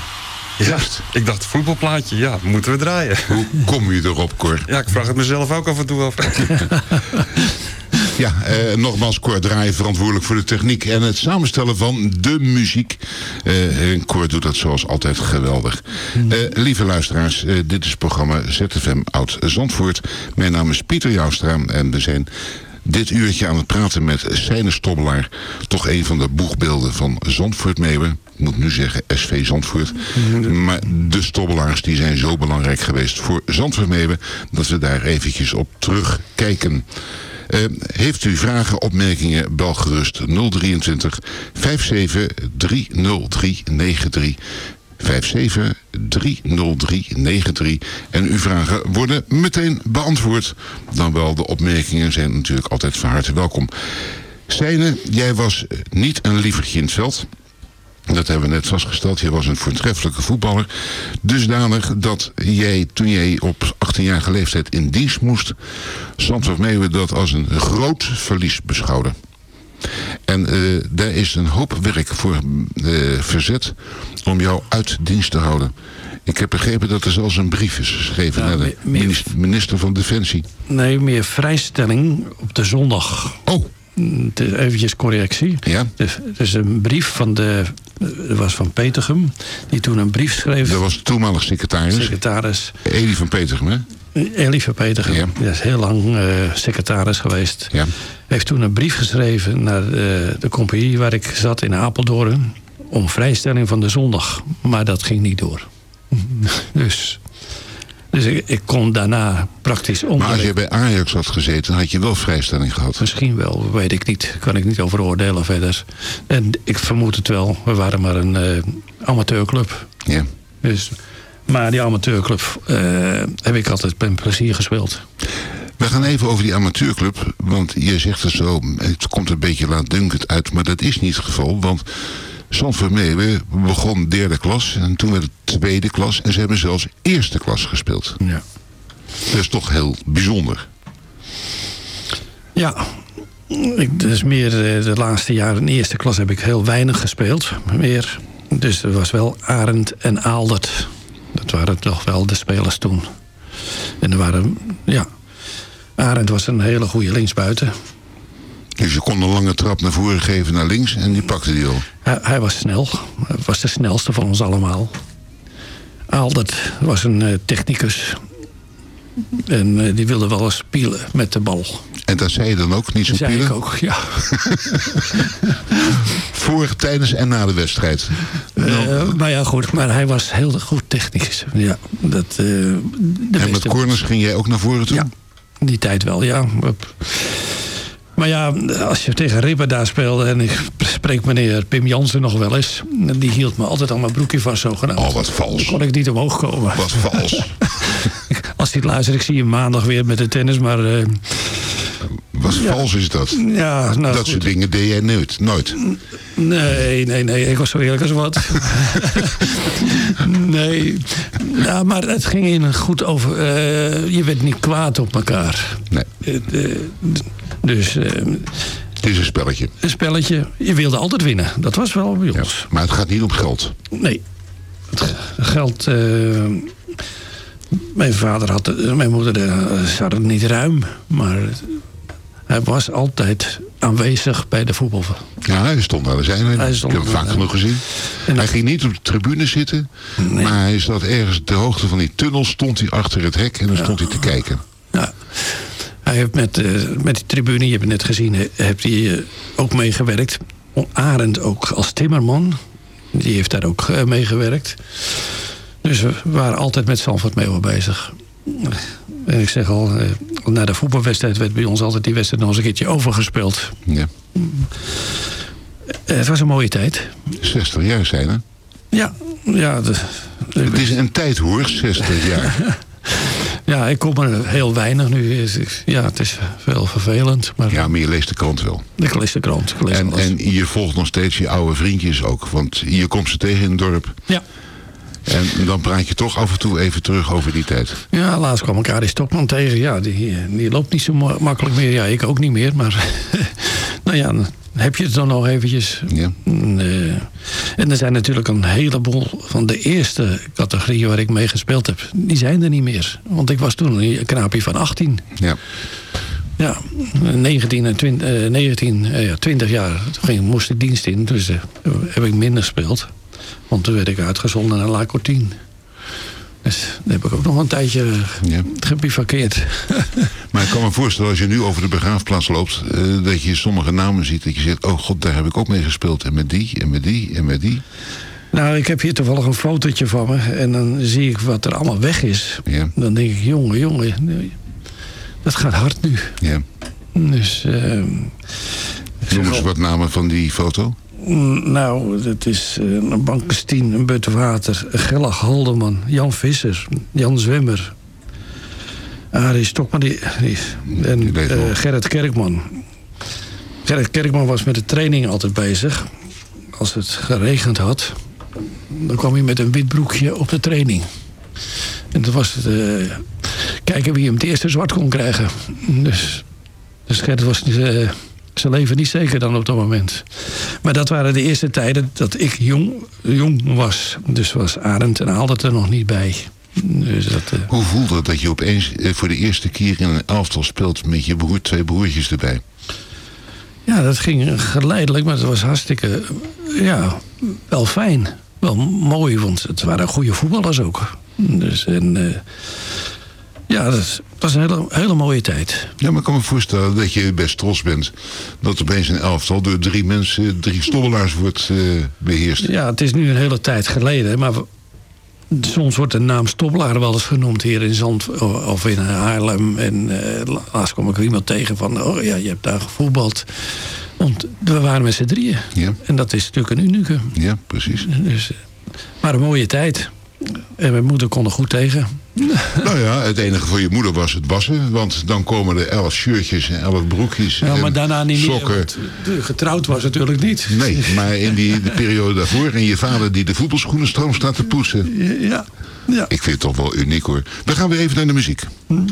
Ja, ik dacht voetbalplaatje, ja, moeten we draaien. Hoe kom je erop, Cor? Ja, ik vraag het mezelf ook af en toe af. Ja, eh, nogmaals, Cor Draaien verantwoordelijk voor de techniek en het samenstellen van de muziek. Eh, en Cor doet dat zoals altijd geweldig. Eh, lieve luisteraars, eh, dit is het programma ZFM Oud Zandvoort. Mijn naam is Pieter Joustra en we zijn dit uurtje aan het praten met Seine Stobbelaar. Toch een van de boegbeelden van Zandvoort Meeuwen. Ik moet nu zeggen SV Zandvoort. Maar de Stobbelaars die zijn zo belangrijk geweest voor Zandvoort Meeuwen... dat we daar eventjes op terugkijken. Eh, heeft u vragen, opmerkingen, bel gerust 023 57 303 93 57 303 93. En uw vragen worden meteen beantwoord. Dan wel, de opmerkingen zijn natuurlijk altijd van harte welkom. Seine, jij was niet een lievertje in het veld. Dat hebben we net vastgesteld. Jij was een voortreffelijke voetballer. Dusdanig dat jij, toen jij op 18-jarige leeftijd in dienst moest... Zandvoort Meeuwen dat als een groot verlies beschouwde. En uh, daar is een hoop werk voor uh, verzet om jou uit dienst te houden. Ik heb begrepen dat er zelfs een brief is geschreven naar de meer, minister, minister van Defensie. Nee, meer vrijstelling op de zondag. Oh. Eventjes correctie. Ja. Dus, dus een brief van de... Dat was van Petergem. Die toen een brief schreef. Dat was de toenmalig secretaris. Secretaris. Elie van Petergem, hè? Elie van Petergem. Ja. Die is heel lang uh, secretaris geweest. Ja. Heeft toen een brief geschreven naar de, de compagnie waar ik zat in Apeldoorn. Om vrijstelling van de zondag. Maar dat ging niet door. dus... Dus ik, ik, kon daarna praktisch om. Maar als je bij Ajax had gezeten, had je wel vrijstelling gehad? Misschien wel, weet ik niet. Kan ik niet over oordelen verder. En ik vermoed het wel. We waren maar een uh, amateurclub. Ja. Dus, maar die amateurclub uh, heb ik altijd met plezier gespeeld. We gaan even over die amateurclub. Want je zegt het zo, het komt een beetje laatdunkend uit. Maar dat is niet het geval, want... Zandvoort Meeuwen begon derde klas en toen werd het tweede klas en ze hebben zelfs eerste klas gespeeld. Ja. Dat is toch heel bijzonder. Ja, ik, dus meer de laatste jaren in eerste klas heb ik heel weinig gespeeld. Meer. Dus er was wel Arend en Aaldert. Dat waren toch wel de spelers toen. En er waren, ja... Arend was een hele goede linksbuiten. Dus je kon een lange trap naar voren geven naar links en die pakte die al. Hij, hij was snel. Hij was de snelste van ons allemaal. Aldert was een uh, technicus. En uh, die wilde wel eens pielen met de bal. En dat zei je dan ook, niet zo zei pielen? ik ook, ja. Voor, tijdens en na de wedstrijd? Uh, maar ja, goed. Maar hij was heel goed technisch. Ja, dat, de en met corners ging jij ook naar voren toe? Ja, die tijd wel, ja. Maar ja, als je tegen Ribben daar speelde... en ik spreek meneer Pim Jansen nog wel eens... die hield me altijd aan mijn broekje vast zogenaamd. Oh, wat vals. Dan kon ik niet omhoog komen. Wat vals. als hij het luistert, ik zie hem maandag weer met de tennis, maar... Uh, wat ja. vals is dat? Ja, nou, dat soort dingen deed jij nooit? Nooit? Nee, nee, nee. Ik was zo eerlijk als wat. nee. Ja, maar het ging in goed over... Uh, je werd niet kwaad op elkaar. Nee. Uh, dus... het is een spelletje. Een spelletje. Je wilde altijd winnen. Dat was wel bij ons. Ja, maar het gaat niet om geld. Nee. Het geld... mijn vader had... Mijn moeder zat het niet ruim. Maar hij was altijd aanwezig bij de voetbal. Ja, hij stond aan de zijlijn. Hij stond Ik heb het vaak genoeg gezien. En hij ging niet op de tribune zitten. Nee. Maar hij zat ergens de hoogte van die tunnel. Stond hij achter het hek en dan ja. stond hij te kijken. Ja. Hij heeft met, uh, met die tribune, je hebt het net gezien, heeft hij uh, ook meegewerkt. Arend ook als timmerman. Die heeft daar ook uh, meegewerkt. Dus we waren altijd met Zandvoort mee bezig. En ik zeg al, na de voetbalwedstrijd werd bij ons altijd die wedstrijd nog eens een keertje overgespeeld. Ja. Het was een mooie tijd. 60 jaar zijn hè? Ja. ja de, de, het is een tijd hoor, 60 jaar. ja, ik kom er heel weinig nu. Ja, het is veel vervelend. Maar ja, maar je leest de krant wel. Ik lees de krant. Lees en, en je volgt nog steeds je oude vriendjes ook. Want je komt ze tegen in het dorp. Ja. En dan praat je toch af en toe even terug over die tijd. Ja, laatst kwam ik Arie Stokman tegen. Ja, die, die loopt niet zo makkelijk meer. Ja, ik ook niet meer. Maar nou ja, heb je het dan nog eventjes. Ja. En, uh, en er zijn natuurlijk een heleboel van de eerste categorieën waar ik mee gespeeld heb. Die zijn er niet meer. Want ik was toen een knaapje van 18. Ja. Ja, 19 en 20, uh, 19, uh, ja, 20 jaar toen ging, moest ik dienst in. Dus heb ik minder gespeeld. Want toen werd ik uitgezonden naar La Cortine. Dus daar heb ik ook nog een tijdje ja. gebivakkeerd. maar ik kan me voorstellen, als je nu over de begraafplaats loopt... Uh, dat je sommige namen ziet, dat je zegt... oh god, daar heb ik ook mee gespeeld. En met die, en met die, en met die. Nou, ik heb hier toevallig een fotootje van me. En dan zie ik wat er allemaal weg is. Ja. Dan denk ik, jongen, jongen... Dat gaat hard nu. Ja. Dus... Uh, Noem eens wat namen van die foto. Nou, dat is uh, een Bankestien, een Butwater, Gellag Haldeman, Jan Visser, Jan Zwemmer, Arie Stokman die, die, en uh, Gerrit Kerkman. Gerrit Kerkman was met de training altijd bezig. Als het geregend had, dan kwam hij met een wit broekje op de training. En dat was het, uh, kijken wie hem het eerste zwart kon krijgen. Dus, dus Gerrit was uh, zijn leven niet zeker dan op dat moment. Maar dat waren de eerste tijden dat ik jong, jong was. Dus was Arend en haalde het er nog niet bij. Dus dat, uh... Hoe voelde het dat je opeens voor de eerste keer in een elftal speelt... met je broer, twee broertjes erbij? Ja, dat ging geleidelijk, maar het was hartstikke... ja, wel fijn. Wel mooi, want het waren goede voetballers ook. Dus en... Uh, ja, dat was een hele, hele mooie tijd. Ja, maar ik kan me voorstellen dat je best trots bent... dat opeens een elftal door drie mensen, drie stobbelaars wordt uh, beheerst. Ja, het is nu een hele tijd geleden, maar... Soms wordt de naam Stobbelaar wel eens genoemd hier in Zand of in Haarlem. En uh, laatst kwam ik iemand tegen van, oh ja, je hebt daar gevoetbald. Want we waren met z'n drieën. Ja. En dat is natuurlijk een unieke. Ja, precies. Dus, maar een mooie tijd. En mijn moeder kon er goed tegen. Nou ja, het enige voor je moeder was het wassen. Want dan komen er elf shirtjes en elf broekjes ja, maar en daarna niet sokken. Meer, getrouwd was natuurlijk niet. Nee, maar in die de periode daarvoor... en je vader die de voetbalschoenen stroom staat te poetsen. Ja, ja. Ik vind het toch wel uniek hoor. We gaan weer even naar de muziek. Hm.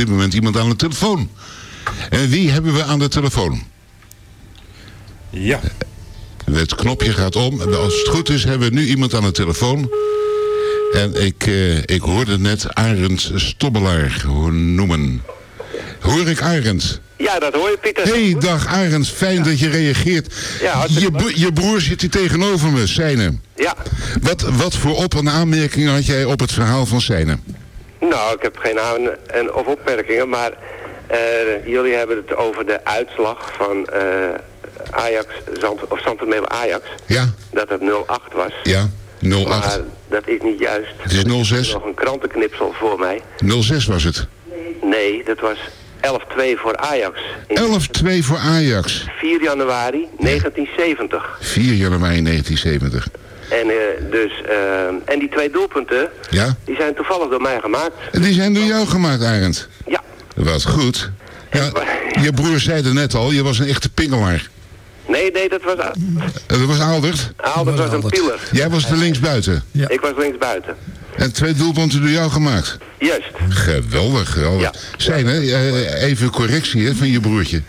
Dit moment iemand aan de telefoon. En wie hebben we aan de telefoon? Ja. Het knopje gaat om. Als het goed is hebben we nu iemand aan de telefoon. En ik, uh, ik hoorde net Arend Stobbelaar noemen. Hoor ik Arend? Ja, dat hoor je, Pieter. hey, dag Arend. Fijn dat je reageert. Ja, je, je broer zit hier tegenover me, Seine. Ja. Wat, wat voor op- en aanmerkingen had jij op het verhaal van Seine? Nou, ik heb geen aan- en of opmerkingen, maar uh, jullie hebben het over de uitslag van uh, Ajax, Zand, of Santomeel Ajax. Ja. Dat het 0-8 was. Ja, 0-8. Maar dat is niet juist. Het is 0-6. nog een krantenknipsel voor mij. 0-6 was het. Nee, dat was 11-2 voor Ajax. 11-2 voor Ajax. 4 januari 1970. 4 januari 1970. En, uh, dus, uh, en die twee doelpunten, ja? die zijn toevallig door mij gemaakt. En die zijn door jou gemaakt, Arend? Ja. Wat goed. Ja, je broer zei er net al, je was een echte pingelaar. Nee, nee, dat was... Dat was Aldert? Aldert was een pieler. Jij was de linksbuiten? Ja. Ik was linksbuiten. En twee doelpunten door jou gemaakt? Juist. Geweldig, geweldig. Ja. Zijn uh, even correctie hè, van je broertje.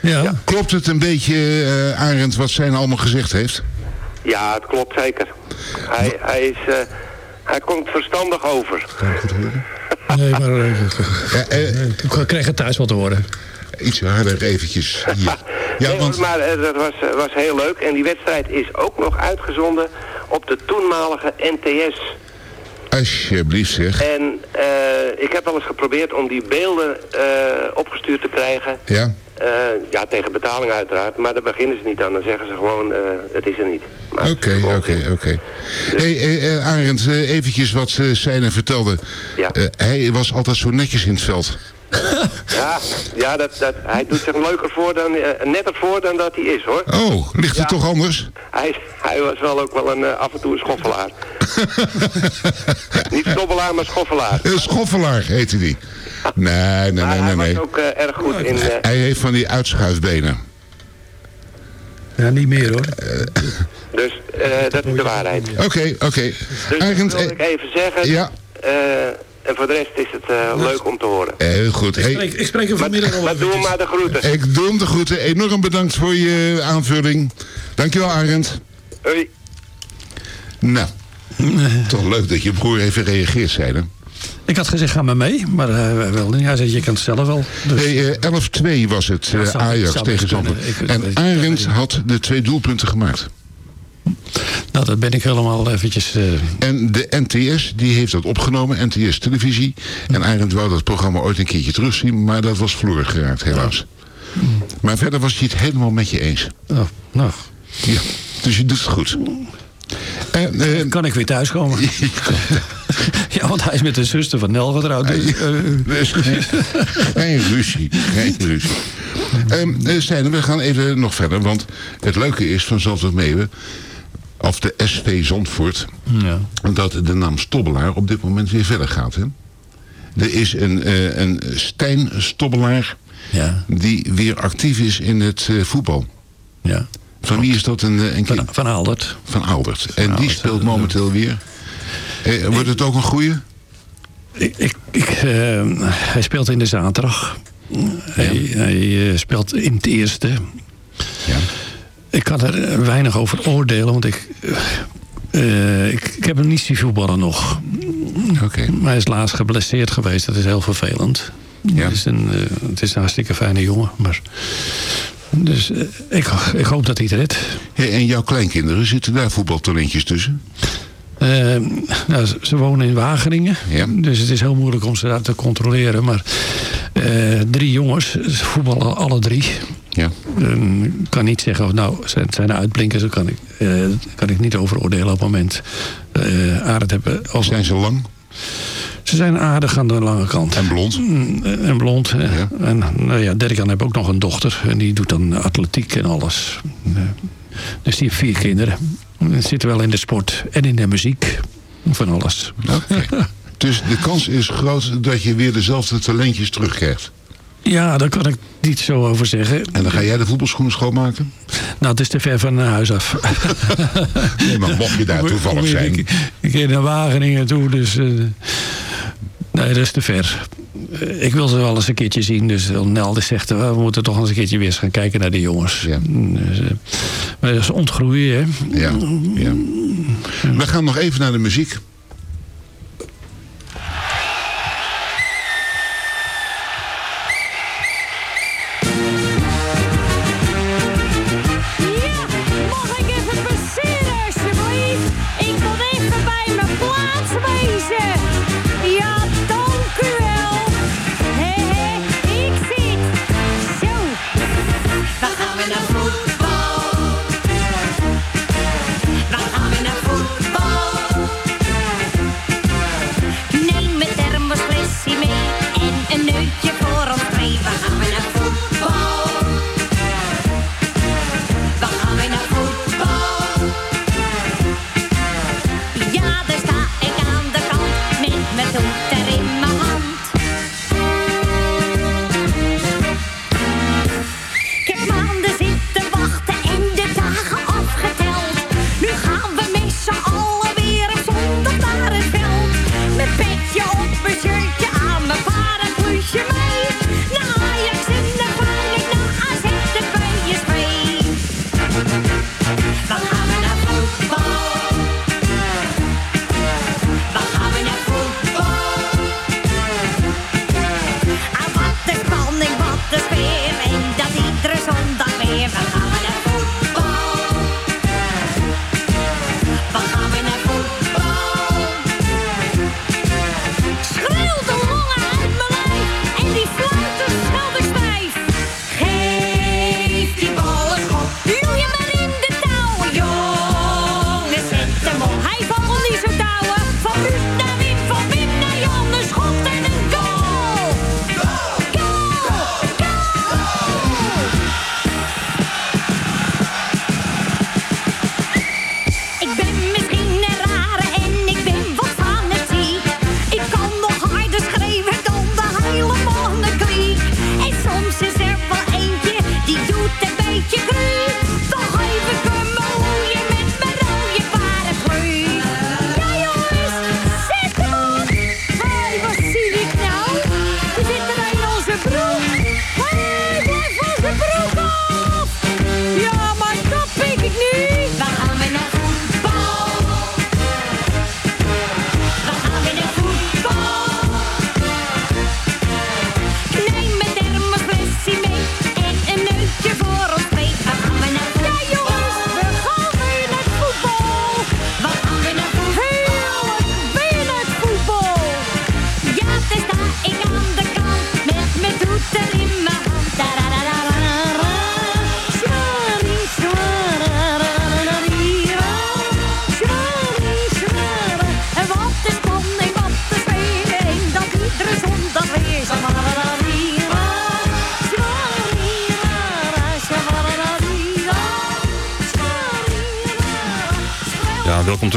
Ja. ja. Klopt het een beetje, uh, Arend, wat zijn allemaal gezegd heeft? Ja, het klopt zeker. Hij, hij, is, uh, hij komt verstandig over. Kan goed horen? Nee, maar uh, ik krijg het thuis wat te horen. Iets harder eventjes hier. Ja, nee, want... Maar uh, dat was, was heel leuk. En die wedstrijd is ook nog uitgezonden op de toenmalige NTS. Alsjeblieft zeg. En uh, ik heb wel eens geprobeerd om die beelden uh, opgestuurd te krijgen. Ja. Uh, ja, tegen betaling uiteraard. Maar daar beginnen ze niet aan. Dan zeggen ze gewoon, het is er niet. Oké, oké, oké. Hé, hey, Arend, eventjes wat uh, Seine vertelde. Ja. hij was altijd zo netjes in het veld. ja, ja dat, dat, hij doet zich leuker voor dan, uh, netter voor dan dat hij is, hoor. Oh, ligt het ja. toch anders? Hij, hij was wel ook wel een, uh, af en toe een schoffelaar. Niet stobbelaar, maar schoffelaar. Een schoffelaar heette die. Nee, nee, nee, nee. hij nee. was ook uh, erg goed in... Hij heeft van die uitschuifbenen. Ja, niet meer hoor. Dus dat is de waarheid. Oké, okay, oké. Okay. Dus wil ik even zeggen... Ja. En voor de rest is het uh, leuk om te horen. Heel goed. Ik spreek, ik spreek hem vanmiddag al Maar doe hem maar de groeten. Ik doe hem de groeten. Enorm bedankt voor je aanvulling. Dankjewel, Arend. Hoi. Nou, toch leuk dat je broer even reageert, zei hè? Ik had gezegd, ga maar mee, maar hij wilde niet. Hij zei, je kan het zelf wel. Dus... Hey, uh, 11-2 was het, ja, Ajax zou tegen Zandvoort. En Arend had de twee doelpunten gemaakt. Nou, dat ben ik helemaal eventjes... Uh... En de NTS, die heeft dat opgenomen, NTS Televisie. En Arend wou dat programma ooit een keertje terugzien, maar dat was verloren geraakt, helaas. Ja. Maar verder was hij het helemaal met je eens. Oh, nou. Ja, dus je doet het goed. En, uh, kan ik weer thuiskomen? ja, want hij is met de zuster van Nel getrouwd. Dus, uh... geen ruzie, geen ruzie. Um, Stijn, we gaan even nog verder, want het leuke is van Zandvoort Meeuwen of de SV Zandvoort, ja. dat de naam Stobbelaar op dit moment weer verder gaat. Hè? Er is een, uh, een Stijn Stobbelaar ja. die weer actief is in het uh, voetbal. Ja. Van wie is dat een, een van, van Aldert. Van Albert. En van die speelt momenteel weer. Eh, wordt het ook een goeie? Ik, ik, ik uh, hij speelt in de zaterdag. Ja. Hij, hij speelt in het eerste. Ja. Ik kan er weinig over oordelen, want ik, uh, ik, ik, heb hem niet zien voetballen nog. Oké. Okay. Maar hij is laatst geblesseerd geweest, dat is heel vervelend. Ja. Het, is een, het is een hartstikke fijne jongen, maar... Dus ik, ik hoop dat hij het redt. Hey, en jouw kleinkinderen, zitten daar voetbaltalentjes tussen? Nou, ze wonen in Wageningen. Ja. Dus het is heel moeilijk om ze daar te controleren. Maar drie jongens, voetballen alle drie. Ja. Ik kan niet zeggen, nou, zijn, zijn er uitblinkers, daar kan ik, uh, kan ik niet over oordelen op het moment. Uh, Aard hebben. Zijn ze lang? Ze zijn aardig aan de lange kant. En blond? En blond. Ja. En nou ja, Dirk-Jan heeft ook nog een dochter. En die doet dan atletiek en alles. Dus die heeft vier kinderen. Zitten wel in de sport en in de muziek. Van alles. Okay. dus de kans is groot dat je weer dezelfde talentjes terugkrijgt? Ja, daar kan ik niet zo over zeggen. En dan ga jij de voetbalschoenen schoonmaken? Nou, het is te ver van huis af. nee, maar mocht je daar toevallig zijn. Ik, ga naar Wageningen toe, dus... Uh, nee, dat is te ver. eh, ik wil ze wel eens een keertje zien. Dus Nelde zegt, we moeten toch eens een keertje weer eens gaan kijken naar die jongens. Ja. Dus, maar dat is ontgroeien, hè? Ja, ja. We gaan nog even naar de muziek.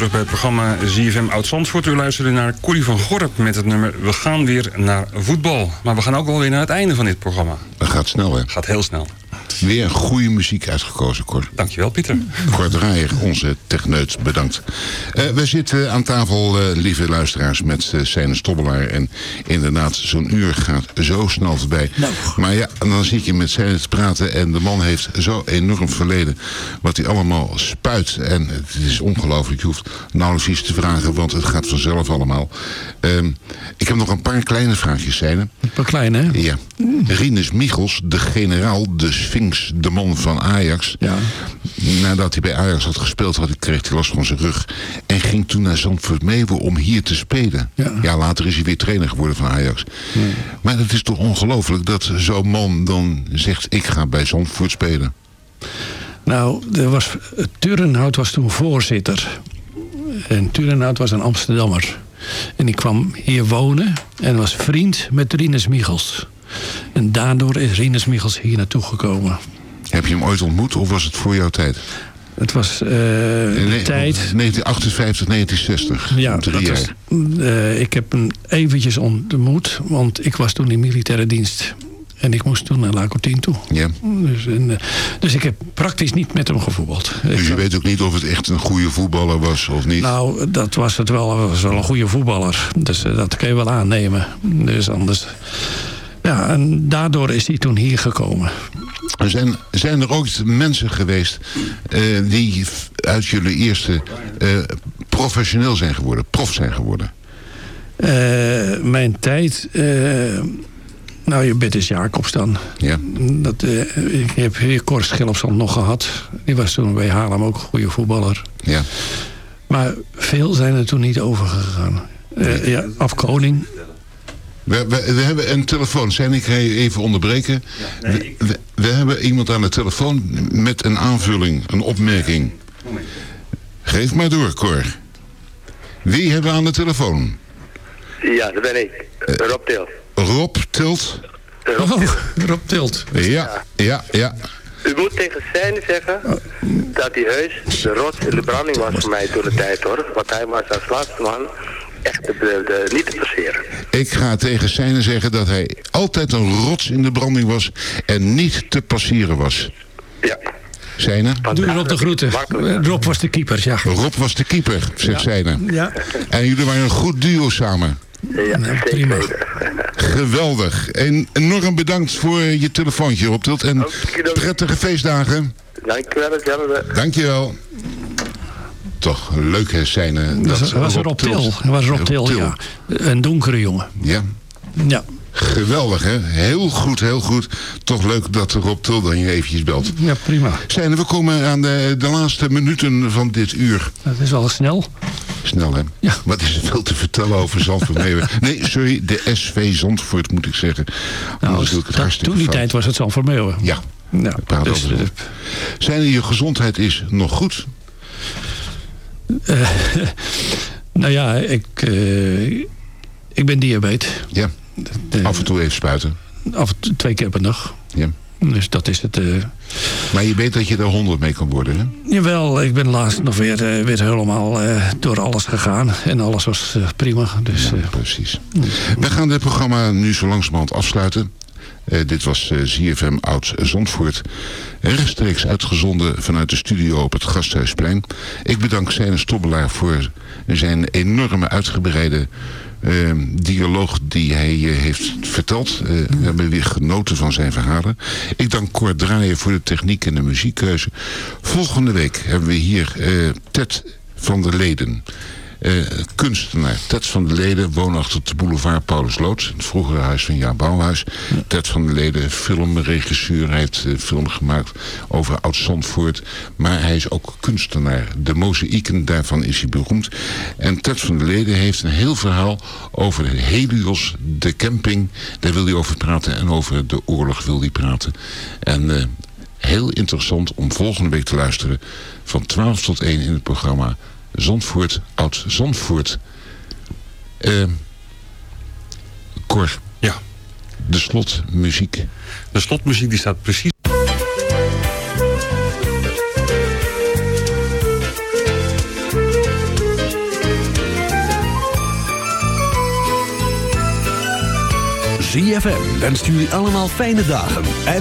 Programma ZFM Oud-Zandvoort. U luisterde naar Corrie van Gorp met het nummer We gaan weer naar voetbal. Maar we gaan ook alweer naar het einde van dit programma. Dat gaat snel, hè? Gaat heel snel. Weer goede muziek uitgekozen, Cor. Dankjewel, Pieter. Cor Draaier, onze techneut, bedankt. Uh, we zitten aan tafel, uh, lieve luisteraars, met uh, Seine Stobbelaar. En inderdaad, zo'n uur gaat zo snel voorbij. Nou. Maar ja, dan zit je met Seine te praten... en de man heeft zo enorm verleden wat hij allemaal spuit. En het is ongelooflijk. Je hoeft nauwelijks iets te vragen, want het gaat vanzelf allemaal. Ehm, ik heb nog een paar kleine vraagjes, Seine. Een paar kleine, hè? Ja. Mm. Rinus Michels, de generaal, de Sphinx, de man van Ajax. Ja. Nadat hij bij Ajax had gespeeld, had, kreeg hij last van zijn rug. En ging toen naar Zandvoort Meeuwen om hier te spelen. Ja. later is hij weer trainer geworden van Ajax. Maar het is toch ongelooflijk dat zo'n man dan zegt... ik ga bij Zandvoort spelen. Nou, er was, Turenhout was toen voorzitter. En Turenhout was een Amsterdammer. En die kwam hier wonen en was vriend met Rinus Michels. En daardoor is Rinus Michels hier naartoe gekomen. Heb je hem ooit ontmoet of was het voor jouw tijd? Het was uh, de tijd... 1958, 1960. Ja, jaar. Was, uh, ik heb hem eventjes ontmoet, want ik was toen in militaire dienst. En ik moest toen naar La Coutine toe. Ja. Dus, en, dus ik heb praktisch niet met hem gevoetbald. Dus je weet ook niet of het echt een goede voetballer was of niet? Nou, dat was het wel. was wel een goede voetballer. Dus dat kun je wel aannemen. Dus anders... Ja, en daardoor is hij toen hier gekomen. Zijn, zijn er ook mensen geweest die uit jullie eerste professioneel zijn geworden, prof zijn geworden? mijn tijd... Nou, je bent is Jacobs dan. Ja. Dat, uh, ik heb hier Cor Schilopson nog gehad. Die was toen bij Haarlem ook een goede voetballer. Ja. Maar veel zijn er toen niet overgegaan. Uh, ja, afkoning. We, we, we, hebben een telefoon. Zijn ik even onderbreken? Ja, nee, we, we, hebben iemand aan de telefoon met een aanvulling, een opmerking. Geef maar door, Cor. Wie hebben we aan de telefoon? Ja, dat ben ik. Rob Til. Rob Tilt. Rob Tilt. Oh, Rob Tilt. Ja, ja, ja. U moet tegen Zijne zeggen dat hij heus de rots in de branding was voor mij toen de tijd hoor. Want hij was als laatste man echt de, de, niet te passeren. Ik ga tegen Zijne zeggen dat hij altijd een rots in de branding was en niet te passeren was. Ja. Zijne? Doe Rob de groeten. Rob was de keeper, ja. Rob was de keeper, zegt ja. Zijne. Ja. En jullie waren een goed duo samen. Ja, prima. Geweldig. En enorm bedankt voor je telefoontje, Rob Tilt. En prettige feestdagen. Dankjewel. Dankjewel. Toch leuk hè, zijn. Dat was, Rob Til. was Rob Til, ja. Een donkere jongen. Ja. Ja. Geweldig, hè? Heel goed, heel goed. Toch leuk dat Rob Til dan je eventjes belt. Ja, prima. Zijn we komen aan de, de laatste minuten van dit uur. Dat is wel snel. Snel, hè? Ja. Wat is er veel te vertellen over Zandvoort? Nee, sorry, de SV Zandvoort moet ik zeggen. Nou, ik het dat, toen die fout. tijd was het Zandvoort Meeuwen. Ja, Nou, dus, over. eh, Zijn je gezondheid is nog goed? Eh, nou ja, ik, eh, ik ben diabetes. Ja. Af en toe even spuiten. Af en toe twee keer per dag. Ja. Dus dat is het. eh, Maar je weet dat je er honderd mee kan worden, hè? Jawel, ik ben laatst nog weer, weer helemaal door alles gegaan. En alles was prima. Dus, eh, Precies. We gaan dit programma nu zo langzamerhand afsluiten. Eh, dit was eh, ZFM Oud Zandvoort. Rechtstreeks uitgezonden vanuit de studio op het Gasthuisplein. Ik bedank Zijne Stobbelaar voor zijn enorme uitgebreide eh, dialoog die hij heeft verteld. We hebben weer genoten van zijn verhalen. Ik dank Cor Draaien voor de techniek en de muziekkeuze. Volgende week hebben we hier Ted van der Leden. Eh, kunstenaar Ted van der Leden woonachtig de boulevard Paulus Loods. Het vroegere huis van Jaap Bouwhuis. Ted van der Leden, filmregisseur. Hij heeft een film gemaakt over Oud-Zandvoort. Maar hij is ook kunstenaar. De mozaïeken, daarvan is hij beroemd. En Ted van der Leden heeft een heel verhaal over Helios, de camping. Daar wil hij over praten. En over de oorlog wil hij praten. En... eh, Heel interessant om volgende week te luisteren van 12 tot 1 in het programma Zandvoort, Oud Zandvoort. Eh Cor. Ja. De slotmuziek. De slotmuziek die staat precies... ZFM wenst jullie allemaal fijne dagen. En